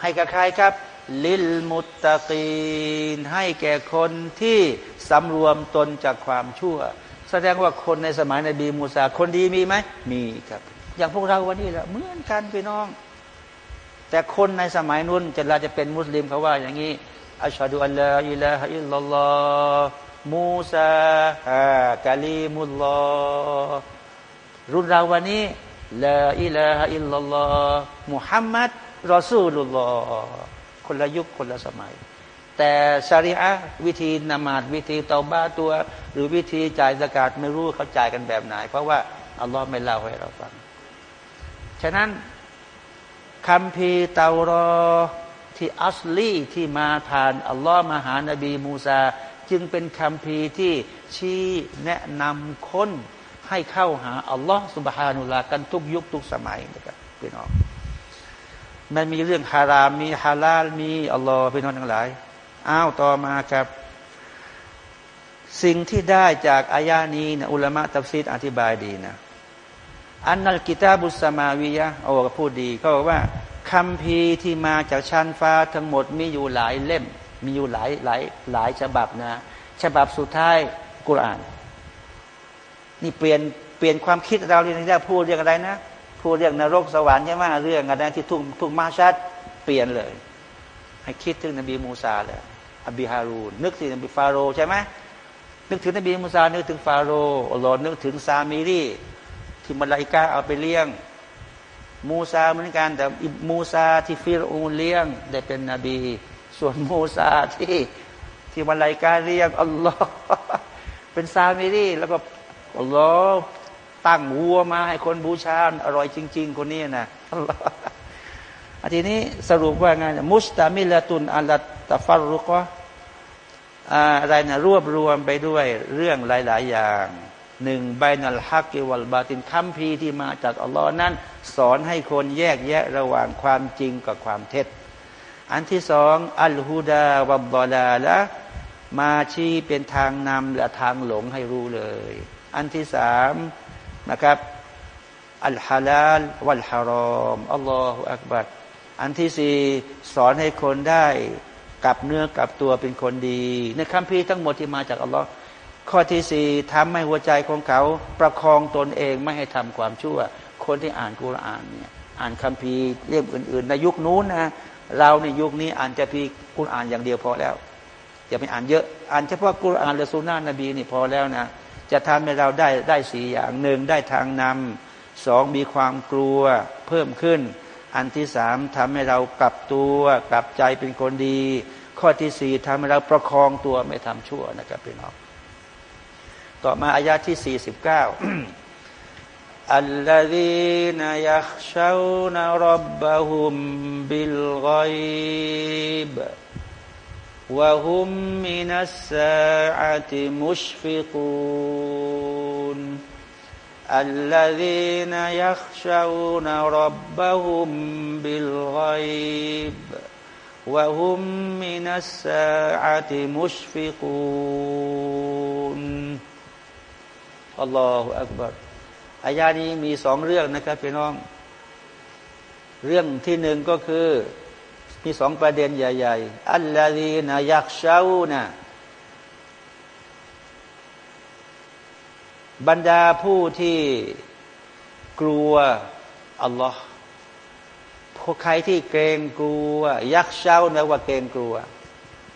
ให้กับใครครับ ลิลมุตตะกีนให้แก่คนที่สำรวมตนจากความชั่ว แสดงว่าคนในสมัยนบีมูซาคนดีมีไหมมีครับ อย่างพวกเราวันนี้แหละเหมือนกันพี่น้อง แต่คนในสมัยนู้นจะเราจะเป็นมุสลิมเขาว่าอย่างนี้أشهد أن لا إله إلا الله موسى كليم الله รุ่นเราวันนี้لا إله إلا الله محمد رسول الله คนละยุคคนละสมัย แต่ชาริอะวิธีนมาดวิธีเตาบ้าตัว หรือวิธีจ่ายสกาดไม่รู้เขาจ่ายกันแบบไหน เพราะว่าอัลลอฮ์ไม่เล่าให้เราฟัง ฉะนั้นคำพีเตารอที่อัสลีที่มาผ่านอัลลอฮ์มาหานบีมูซา จึงเป็นคำพีที่ชี้แนะนำคนให้เข้าหาอัลลอฮ์สุบฮานุลากันทุกยุคทุกสมัยนะครับพี่น้องมันมีเรื่องฮารามมีฮาลาลมีอัลลอฮ์พี่น้องทั้งหลายอ้าวต่อมาครับ สิ่งที่ได้จากอายานี้นะอุลามะตัฟซีดอธิบายดีนะอันนัลกิตาบุสมาวิยะโอ้พูดดีเขาบอกว่าคำพีที่มาจากชั้นฟ้าทั้งหมดมีอยู่หลายเล่ม มีอยู่หลายหลายหลายฉบับนะ ฉบับสุดท้ายกุรอาน นี่เปลี่ยนเปลี่ยนความคิดเราเรื่องนี้พูดเรื่องอะไรนะพูดเรื่องนรกสวรรค์ใช่ไหมเรื่องอะไรที่ทุ่งทุ่งมาชัดเปลี่ยนเลย ให้คิดถึงนบีมูซาเลยอบีฮารูนนึกถึงนบีฟาโรใช่ไหมนึกถึงนบีมูซานึกถึงฟาโรอัลลอฮ์นึกถึงซามิรีที่มาลายกาเอาไปเลี้ยง มูซาเหมือนกันแต่มูซาที่ฟิรูนเลี้ยง ได้เป็นนบี ส่วนมูซาที่ที่มาลายการเลี้ยงอัลลอฮ์เป็นซามิรีแล้วก็อัลลอฮ์ตั้งวัวมาให้คนบูชาอร่อยจริง ๆ คนนี้นะอัลลอฮ์ทีนี้สรุปว่าไงมุสตามิลตุนอัลตะฟารุกะอะไรนะรวบรวมไปด้วยเรื่องหลาย ๆ อย่างหนึ่งใบนัลฮักกิวัลบาตินคัมภีร์ที่มาจากอัลลอฮ์นั้น สอนให้คนแยกแยะระหว่างความจริงกับความเท็จ อันที่สองอัลฮูดาวับบอลาละมาชี้เป็นทางนำและทางหลงให้รู้เลย อันที่สามนะครับอัลฮาลาลวัลฮารอมอัลลอฮฺอักบัดอันที่สี่สอนให้คนได้กลับเนื้อกลับตัวเป็นคนดี ในคัมภีร์ทั้งหมดที่มาจากอัลลอฮ์ข้อที่สี่ทำให้หัวใจของเขา ประคองตนเองไม่ให้ทำความชั่ว คนที่อ่านกุรอานเนี่ยอ่านคัมภีร์เล่มอื่น ๆ ในยุคนู้นนะ เราในยุคนี้อ่านจะพีกุรอานอย่างเดียวพอแล้ว อย่าไปอ่านเยอะ อ่านเฉพาะกุรอ่านและสุนานะนบีนี่พอแล้วนะ จะทำให้เราได้ได้สี่อย่างหนึ่งได้ทางนำสองมีความกลัวเพิ่มขึ้น อันที่สามทำให้เรากลับตัวกลับใจเป็นคนดี ข้อที่สี่ทำให้เราประคองตัวไม่ทำชั่วนะครับพี่น้องต่อมาอายาที่สี่สิบเก้า الذين يخشون ربهم بالغيب وهم من الساعة مشفقون الذين يخشون ربهم بالغيب وهم من الساعة مشفقون. الله أكبر. อายานี้มีสองเรื่องนะครับพี่น้อง เรื่องที่หนึ่งก็คือมีสองประเด็นใหญ่ ๆ อัลลอฮีนายักเช้านะบรรดาผู้ที่กลัวอัลลอฮ์พวกใครที่เกรงกลัว ยักเช้านะว่าเกรงกลัว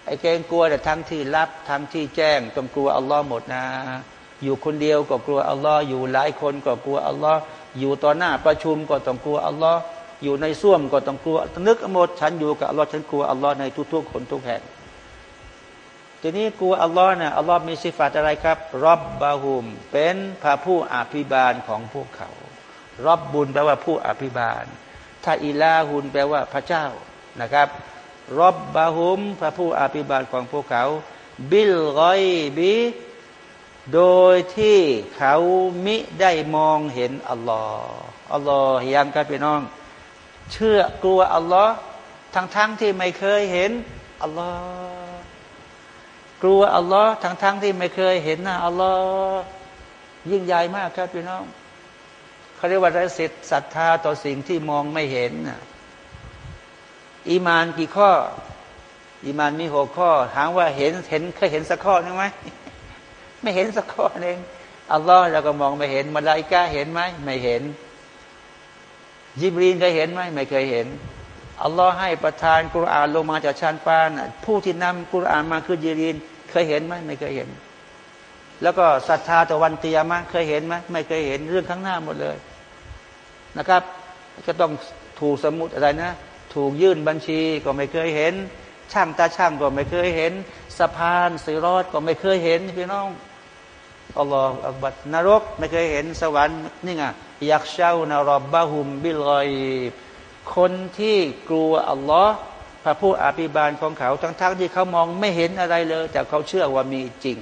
ไอ้เกรงกลัวแต่ทั้งที่รับทั้งที่แจ้งต้องกลัวอัลลอฮ์หมดนะ อยู่คนเดียวก็กลัวอัลลอฮ์อยู่หลายคนก็กลัวอัลลอฮ์อยู่ต่อหน้าประชุมก็ต้องกลัวอัลลอฮ์อยู่ในส้วมก็ต้องกลัวนึกหมดฉันอยู่กับอัลลอฮ์ฉันกลัวอัลลอฮ์ในทุกๆคนทุกแห่งทีนี้กลัวอัลลอฮ์นี่ยอัลลอฮ์มีสิฟัตอะไรครับรอบบาหุม เป็นพระผู้อภิบาลของพวกเขารอบบุญแปลว่าผู้อภิบาล ถ้าอิลาหุนแปลว่าพระเจ้านะครับรอบบาหุม พระผู้อภิบาลของพวกเขา บิลกอยบี โดยที่เขามิได้มองเห็นอัลลอฮ์อัลลอฮ์ยังกันพี่น้อง เชื่อกลัวอัลลอฮ์ทั้งทั้งที่ไม่เคยเห็นอัลลอฮ์กลัวอัลลอฮ์ทั้งทั้งที่ไม่เคยเห็นนะอัลลอฮ์ยิ่งใหญ่มากครับพี่น้องเขาเรียกว่าไรสิทธิศรัทธาต่อสิ่งที่มองไม่เห็นนะอีมานกี่ข้อ อีมานมีหกข้อถามว่าเห็นเห็นเคยเห็นสักข้อนึงไหม ไม่เห็นสักข้อหนึ่งอัลลอฮ์เราก็มองไม่เห็นมาลายกาเห็นไหมไม่เห็น ยิบรีนเคยเห็นไหมไม่เคยเห็นอัลลอฮ์ให้ประทานกุรอานลงมาจากชั้นฟ้าผู้ที่นำกุรอานมาคือยิบรีนเคยเห็นไหมไม่เคยเห็น แล้วก็ศรัทธาต่อวันเตียมะเคยเห็นไหมไม่เคยเห็นเรื่องข้างหน้าหมดเลยนะครับ ก็ต้องถูกสมุดอะไรนะ ถูกยื่นบัญชีก็ไม่เคยเห็น ช่างตาช่างก็ไม่เคยเห็น สะพานสีรอดก็ไม่เคยเห็นพี่น้อง อัลลอฮฺอักบัดนรกไม่เคยเห็นสวรรค์นี่ไงยักษ์เช้านารบบะฮุมบิลอยคนที่กลัวอัลลอฮ์พระผู้อภิบาลของเขาทั้งๆทที่เขามองไม่เห็นอะไรเลย แต่เขาเชื่อว่ามีจริง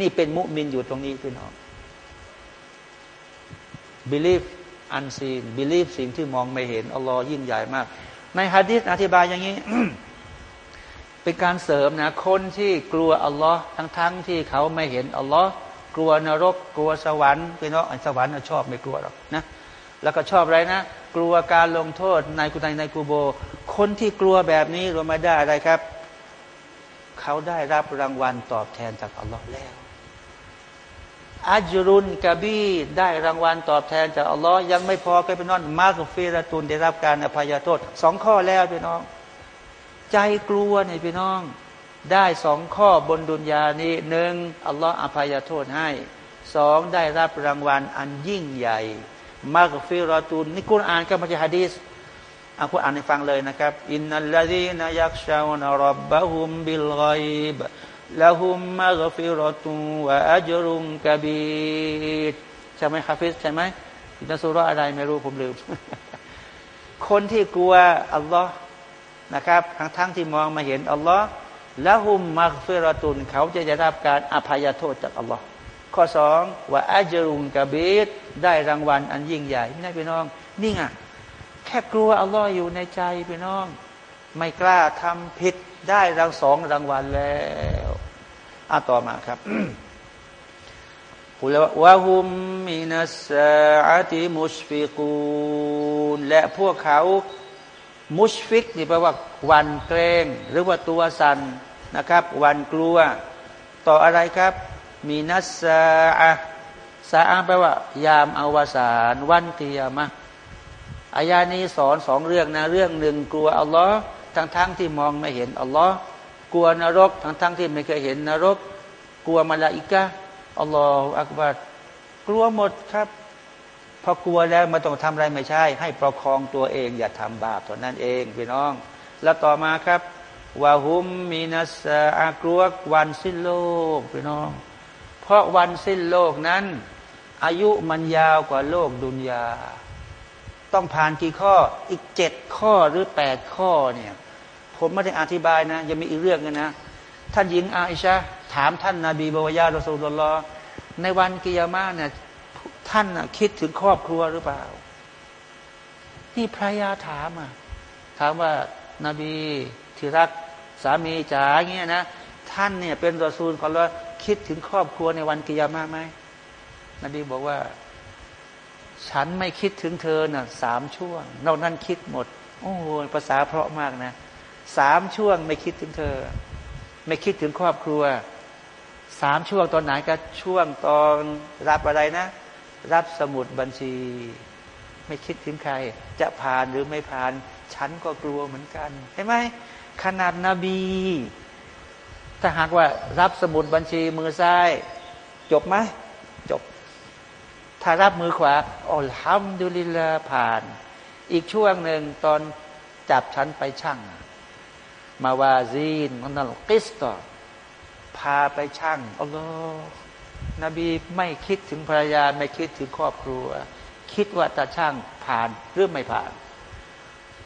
นี่เป็นมุมินอยู่ตรงนี้พี่น้อง believe unseen believe สิ่งที่มองไม่เห็นอัลลอฮ์ยิ่งใหญ่มาก ในฮะดิษอธิบายอย่างนี้ เป็นการเสริมนะ คนที่กลัวอัลลอฮ์ทั้งๆทที่เขาไม่เห็นอัลลอฮ์ กลัวนรก กลัวสวรรค์พี่น้องสวรรค์ชอบไม่กลัวหรอกนะแล้วก็ชอบอะไรนะ กลัวการลงโทษในกุฏในกูโบ คนที่กลัวแบบนี้รวมาได้อะไรครับ เขาได้รับรางวัลตอบแทนจากอัลลอฮ์แล้วอัจรุนกบีได้รางวัลตอบแทนจากอัลลอฮ์ยังไม่พอก็เป็นนอนมากฟิรตุนได้รับการอภัยโทษสองข้อแล้วพี่น้อง ใจกลัวเนี่ยพี่น้อง ได้สองข้อบนดุนยานี้หนึ่งอัลลอฮ์อภัยโทษให้สองได้รับรางวัลอันยิ่งใหญ่มากฟิรตุนนี่คุณอ่านก็มาจฮะดีษอ่าคุณอ่านให้ฟังเลยนะครับ อินนัลลดีนยักชาวนรับบะฮุมบิลไกบละหุมมากฟิรตุวะอัจรุงกบีดใช่ไหมคาฟิสใช่ไหมอินสุรอะไรไม่รู้ผมลืม คนที่กลัวอัลลอฮ์นะครับ ทั้งทั้งที่มองมาเห็นอัลลอฮ์ ละหุมมักฟิรตุนเขาจะได้รับการอภัยโทษจากอัลลอฮ์ข้อสองว่าอัจรุงกบีดได้รางวัลอันยิ่งใหญ่นี่พี่น้อง นี่ไงแค่กลัวอัลลอฮ์อยู่ในใจพี่น้อง ไม่กล้าทำผิดได้รางสองรางวัลแล้วอาต่อมาครับกุลวะฮุมมินัสอาติมุชฟิกูนและพวกเขา มุชฟิกนี่แปลว่าวันเกรงหรือว่าตัวสันนะครับ วันกลัว ต่ออะไรครับ มีนัสอาสาอาแปลว่า ยามอวสานวันเตียมะอายานี้สอนสองเรื่องนะ เรื่องหนึ่งกลัวอัลลอฮ์ทั้งๆทที่มองไม่เห็นอัลลอฮ์กลัวนรก ทั้งๆทที่ไม่เคยเห็นนรก กลัวมาลาอิกะอัลลอฮฺอักบัดกลัวหมดครับ พอกลัวแล้วมาต้องทำอะไรไม่ใช่ ให้ประคองตัวเอง อย่าทำบาปเท่านั้นเองพี่น้อง แล้วต่อมาครับวาหุมมีนัสอากลัววันสิ้นโลกพี่น้อง เพราะวันสิ้นโลกนั้น อายุมันยาวกว่าโลกดุนยา ต้องผ่านกี่ข้ออีกเจ็ดข้อหรือแปดข้อเนี่ย ผมไม่ได้อธิบายนะยังมีอีกเรื่องนึงนะ ท่านหญิงอาอิชาถามท่านนาบีบวายาลสูลลอในวันกิยามาเนี่ย ท่านคิดถึงครอบครัวหรือเปล่า นี่ภรรยาถามอะถามว่านาบีที่รักสามีจ๋าเงี้ยนะท่านเนี่ยเป็นรอซูลของเราคิดถึงครอบครัวในวันกิยามากไหมนบีบอกว่า ฉันไม่คิดถึงเธอนะ่ะสามช่วงนอกนั้นคิดหมด โอ้ภาษาเพราะมากนะสามช่วงไม่คิดถึงเธอ ไม่คิดถึงครอบครัวสามช่วงตอนไหนก็ช่วงตอนรับอะไรนะ รับสมุดบัญชี ไม่คิดถึงใคร จะผ่านหรือไม่ผ่าน ฉันก็กลัวเหมือนกันเห็นไหมขนาดนบี ถ้าหากว่ารับสมุดบัญชีมือซ้าย จบไหมจบ ถ้ารับมือขวาอัลฮัมดุลิลลาผ่าน อีกช่วงหนึ่งตอนจับฉันไปช่าง มาวาซีนมันนั่นกิสตอพาไปช่างอัลลอฮ์ นบีไม่คิดถึงภรรยาไม่คิดถึงครอบครัว คิดว่าตาช่างผ่านหรือไม่ผ่าน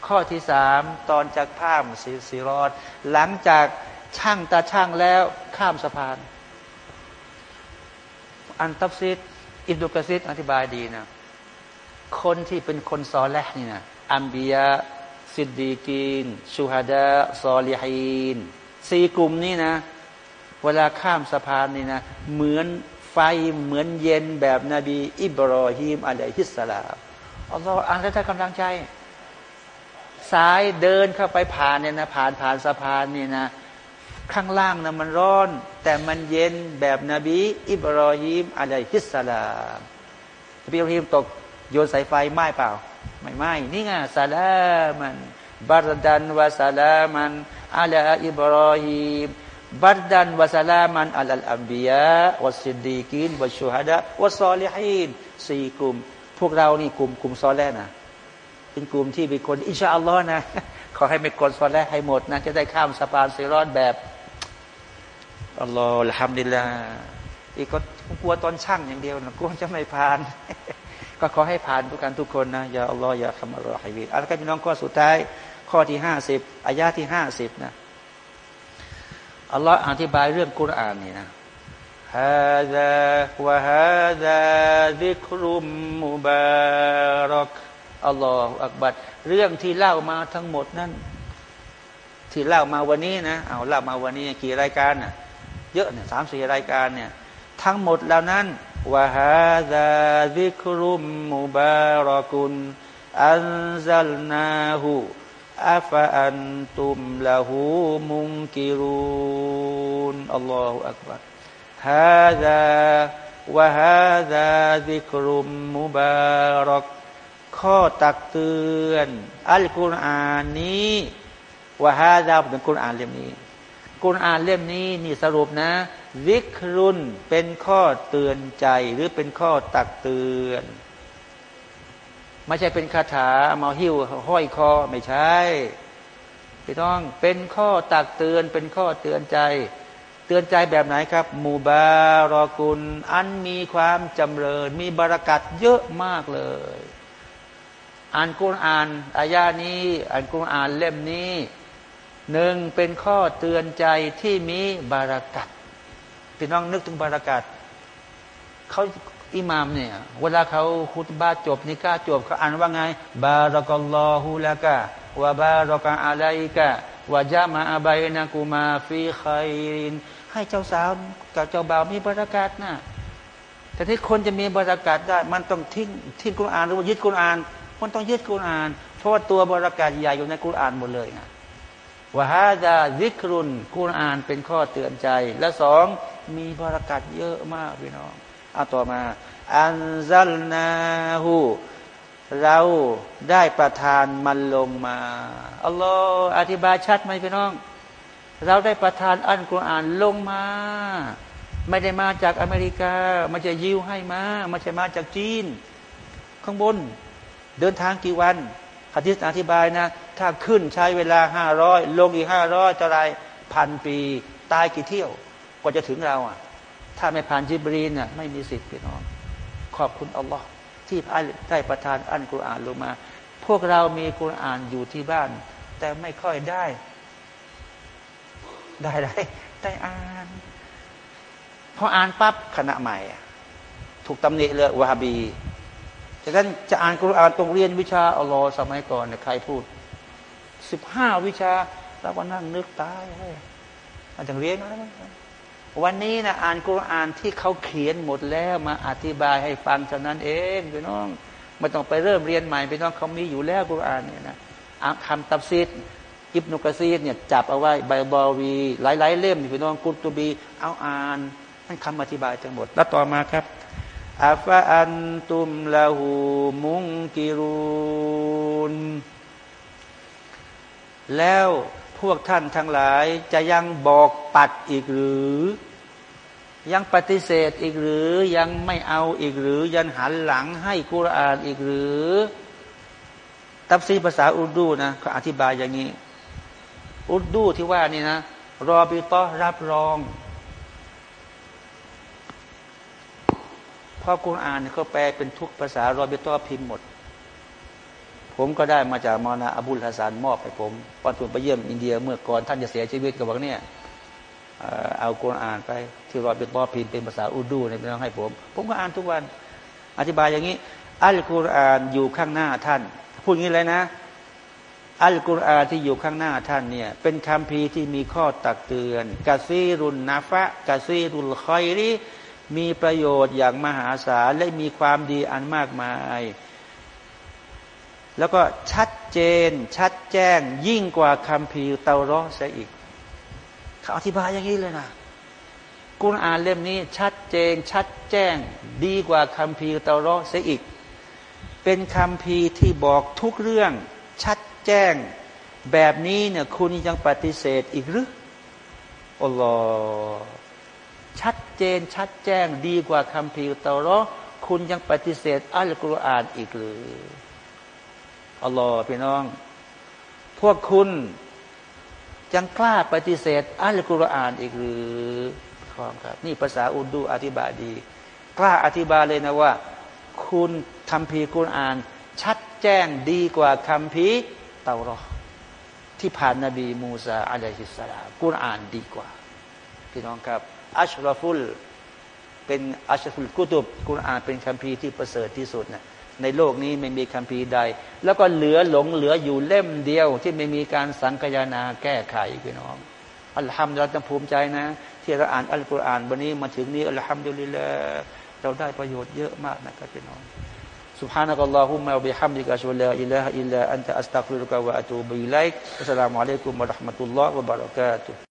ข้อที่สามตอนจากภาพสีสีรอด หลังจากช่างตาช่างแล้วข้ามสะพาน อันตับซิดอิบดุกซิดอธิบายดีนะคนที่เป็นคนซอแลนี่นะอัมบียะซิดดีกีนชูฮาดะซอลิฮีนสี่กลุ่มนี้นะ เวลาข้ามสะพานนี่นะ เหมือน ไฟเหมือนเย็นแบบนบี อิบรอฮีมอะลัยฮิสสลามอัลลอฮ์อ่านแล้วถ้ากำลังใจสายเดินเข้าไปผ่านเนี่ยนะผ่านผ่านสะพานเนี่ยนะ ข้างล่างนะมันร้อน แต่มันเย็นแบบนบี อิบรอฮิมอะลัยฮิสสลามนบีอิบรอฮิมตกโยนสายไฟไหม้เปล่า ไม่ไหม้นี่ไงซาลามันบารดันวาซาลามันอะลาอิบรอฮิม บัดดันวะสลามันอัลลอัมบียะวัสิดดีกินวัชูฮัดะวัซอลิฮีนสี่กลุ่ม พวกเรานี่กลุ่มกลุ่มซอแลนะเป็นกลุ่มที่เป็นคนอินชาอัลลอฮ์นะ ขอให้เป็นคนซอแลให้หมดนะ จะได้ข้ามสะพานซีรอดแบบอัลลอฮ์ละฮัมดุลิลลาอีกก็กลัวตอนช่างอย่างเดียวนะกลัวจะไม่ผ่าน ก็ขอให้ผ่านทุกการทุกคนนะอย่าอัลลอฮ์อย่าคำอัลลอฮ์ให้วิอัลกัพี่น้องข้อสุดท้าย ข้อที่ห้าสิบอายาที่ห้าสิบนะ อัลลอฮ์อธิบายเรื่องกุรอานนี่นะฮาดาวะฮาดาดิครุมมุบารักอัลลอฮฺอักบัดเรื่องที่เล่ามาทั้งหมดนั้นที่เล่ามาวันนี้นะเอาเล่ามาวันนี้กี่รายการน่ะเยอะเนี่ยสามสี่รายการเนี่ยทั้งหมดเหล่านั้นวะฮาดาดิครุมมุบารักุนอันซัลนาหู อัฟอันตุมละหูมุงกิรุนอัลลอฮฺอักบัรฮาดาวะฮาดาดิกรุมมุบารักข้อตักเตือน อัลกุรอานนี้วะฮาดาเป็นกุรอานเล่มนี้กุรอานเล่มนี้นี่สรุปนะวิกรุนเป็นข้อเตือนใจหรือเป็นข้อตักเตือน ไม่ใช่เป็นคาถามาหิ้วห้อยคอไม่ใช่พี่น้องเป็นข้อตักเตือนเป็นข้อเตือนใจ เตือนใจแบบไหนครับ มูบารอกุล อันมีความจำเริญ มีบารักัดเยอะมากเลย อ่านกุรอานอายานี้ อ่านกุรอานเล่มนี้หนึ่งเป็นข้อเตือนใจที่มีบารักัดพี่น้องนึกถึงบารักัดเขา อิหมามเนี่ยเวลาเขาคุตบาจบนิกาจบเขาอ่านว่าไง บารักัลลอฮุละกะวะบารักะอะลัยกะวะจามาอาบัยนะกูมาฟีขัยรินให้เจ้าสาวกับเจ้าบ่าวมีบารักัดนะแต่ที่คนจะมีบารักัดได้ มันต้องทิ้งทิ้งกุรอานหรือว่ายึดกุรอาน มันต้องยึดกุรอาน เพราะว่าตัวบารักัดใหญ่อยู่ในกุรอานหมดเลยนะวะฮาดาซิกรุนกุรอานเป็นข้อเตือนใจ และสองมีบารักัดเยอะมากพี่น้อง เอาต่อมา อันซัลนาหูเราได้ประทานมันลงมาอัลลอฮ์อธิบายชัดไหมพี่น้อง เราได้ประทานอันกุรอานลงมา ไม่ได้มาจากอเมริกาม่ใช่ยิวให้มาไม่ใช่มาจากจีน ข้างบน เดินทางกี่วันคติสอธิบายนะ ถ้าขึ้นใช้เวลาห้าร้อยลงอีกห้าร้อยเท่าไรพันปี ตายกี่เที่ยวกว่าจะถึงเราอะ ถ้าไม่ผ่านจิบรีนน่ะไม่มีสิทธิ์พี่น้อง ขอบคุณอัลลอฮ์ที่ได้ประทานอันกุรอานลงมา พวกเรามีกุรอานอยู่ที่บ้าน แต่ไม่ค่อยได้ ได้ได้ได้อ่านพออ่านปั๊บคณะใหม่ ถูกตำหนิเลยวาฮบีจากนั้นจะอ่านกุรอานตรงเรียนวิชาอัลลอฮ์สมัยก่อนเนี่ยใครพูดสิบห้าวิชาแล้วก็นั่งนึกตายเลยอาจจะเรียนนะ วันนี้นะอ่านกุรอานที่เขาเขียนหมดแล้วมาอธิบายให้ฟังเท่านั้นเองพี่น้องไม่ต้องไปเริ่มเรียนใหม่พี่น้องเขามีอยู่แล้วกุรอานเนี่ยนะคำตับซีดอิบนุกะซีดเนี่ยจับเอาไว้ไบบอวีหลายๆเล่มพี่น้องกุตตูบี เอาอ่านนั่นคำอธิบายทั้งหมด แล้วต่อมาครับอาฟาอันตุมลาหูมุงกิรุนแล้ว พวกท่านทั้งหลายจะยังบอกปัดอีกหรือ ยังปฏิเสธอีกหรือ ยังไม่เอาอีกหรือ ยันหันหลังให้กุรอานอีกหรือ ตับซีภาษาอุดูนะเขาอธิบายอย่างนี้ อุดูที่ว่านี่นะ รอบิตอรับรองเพราะกุรอานเขาแปลเป็นทุกภาษารอบิตอพิมพ์หมด ผมก็ได้มาจากมอนาอบุลฮัสานมอบให้ผมตอนผมไปเยี่ยมอินเดียเมื่อก่อนท่านจะเสียชีวิตกับวังเนี่ยเอากุรอานไป ที่รอเป็นบอพิมพ์เป็นภาษาอูดูในเรื่องให้ผม ผมก็อ่านทุกวัน อธิบายอย่างนี้ อัลกุรอานอยู่ข้างหน้าท่าน พูดงี้เลยนะ อัลกุรอานที่อยู่ข้างหน้าท่านเนี่ยเป็นคำพีที่มีข้อตักเตือนกาซีรุนนาฟะกาซีรุลคอยรีมีประโยชน์อย่างมหาศาลและมีความดีอันมากมาย แล้วก็ชัดเจน ชัดแจ้ง ยิ่งกว่าคำพีเตาร้อเสียอีกเขาอธิบายอย่างนี้เลยนะกุณอ่านเล่มนี้ ชัดเจน ชัดแจ้ง ดีกว่าคำพีเตาร้อเสียอีก เป็นคำพีที่บอกทุกเรื่อง ชัดแจ้ง แบบนี้เนี่ยคุณยังปฏิเสธอีกหรืออัลลอฮ์ชัดเจนชัดแจ้งดีกว่าคัมภีเตาร้อคุณยังปฏิเสธอัลกุรอานอีกหรือ อัลลอฮ์พี่น้อง พวกคุณยังกล้าปฏิเสธอัลกุรอานอีกหรือครับนี่ภาษาอุดูอธิบายดี กล้าอธิบายเลยนะว่า คุณคัมภีร์กุรอาน ชัดแจ้งดีกว่าคัมภีเตารอที่ผ่านนบีมูซาอะลัยฮิสสลามกุรอานดีกว่า พี่น้องครับ อัชรฟุล เป็นอัชรฟุลกุตุบกุรอานเป็นคัมภีที่ประเสริฐที่สุดนะ ในโลกนี้ไม่มีคัมภีร์ใด แล้วก็เหลือหลงเหลืออยู่เล่มเดียว ที่ไม่มีการสังคายนาแก้ไขพี่น้อง อัลฮัมดุลิลล์ต้องภูมิใจนะ ที่เราอ่านอัลกุรอานวันนี้มาถึงนี้อัลฮัมดุลิลละเราได้ประโยชน์เยอะมากนะครับพี่น้อง سبحانك اللهم وبحمدك أشهد أن لا إله إلا أنت أستغفرك وأتوب إليك السلام عليكم ورحمة الله وبركاته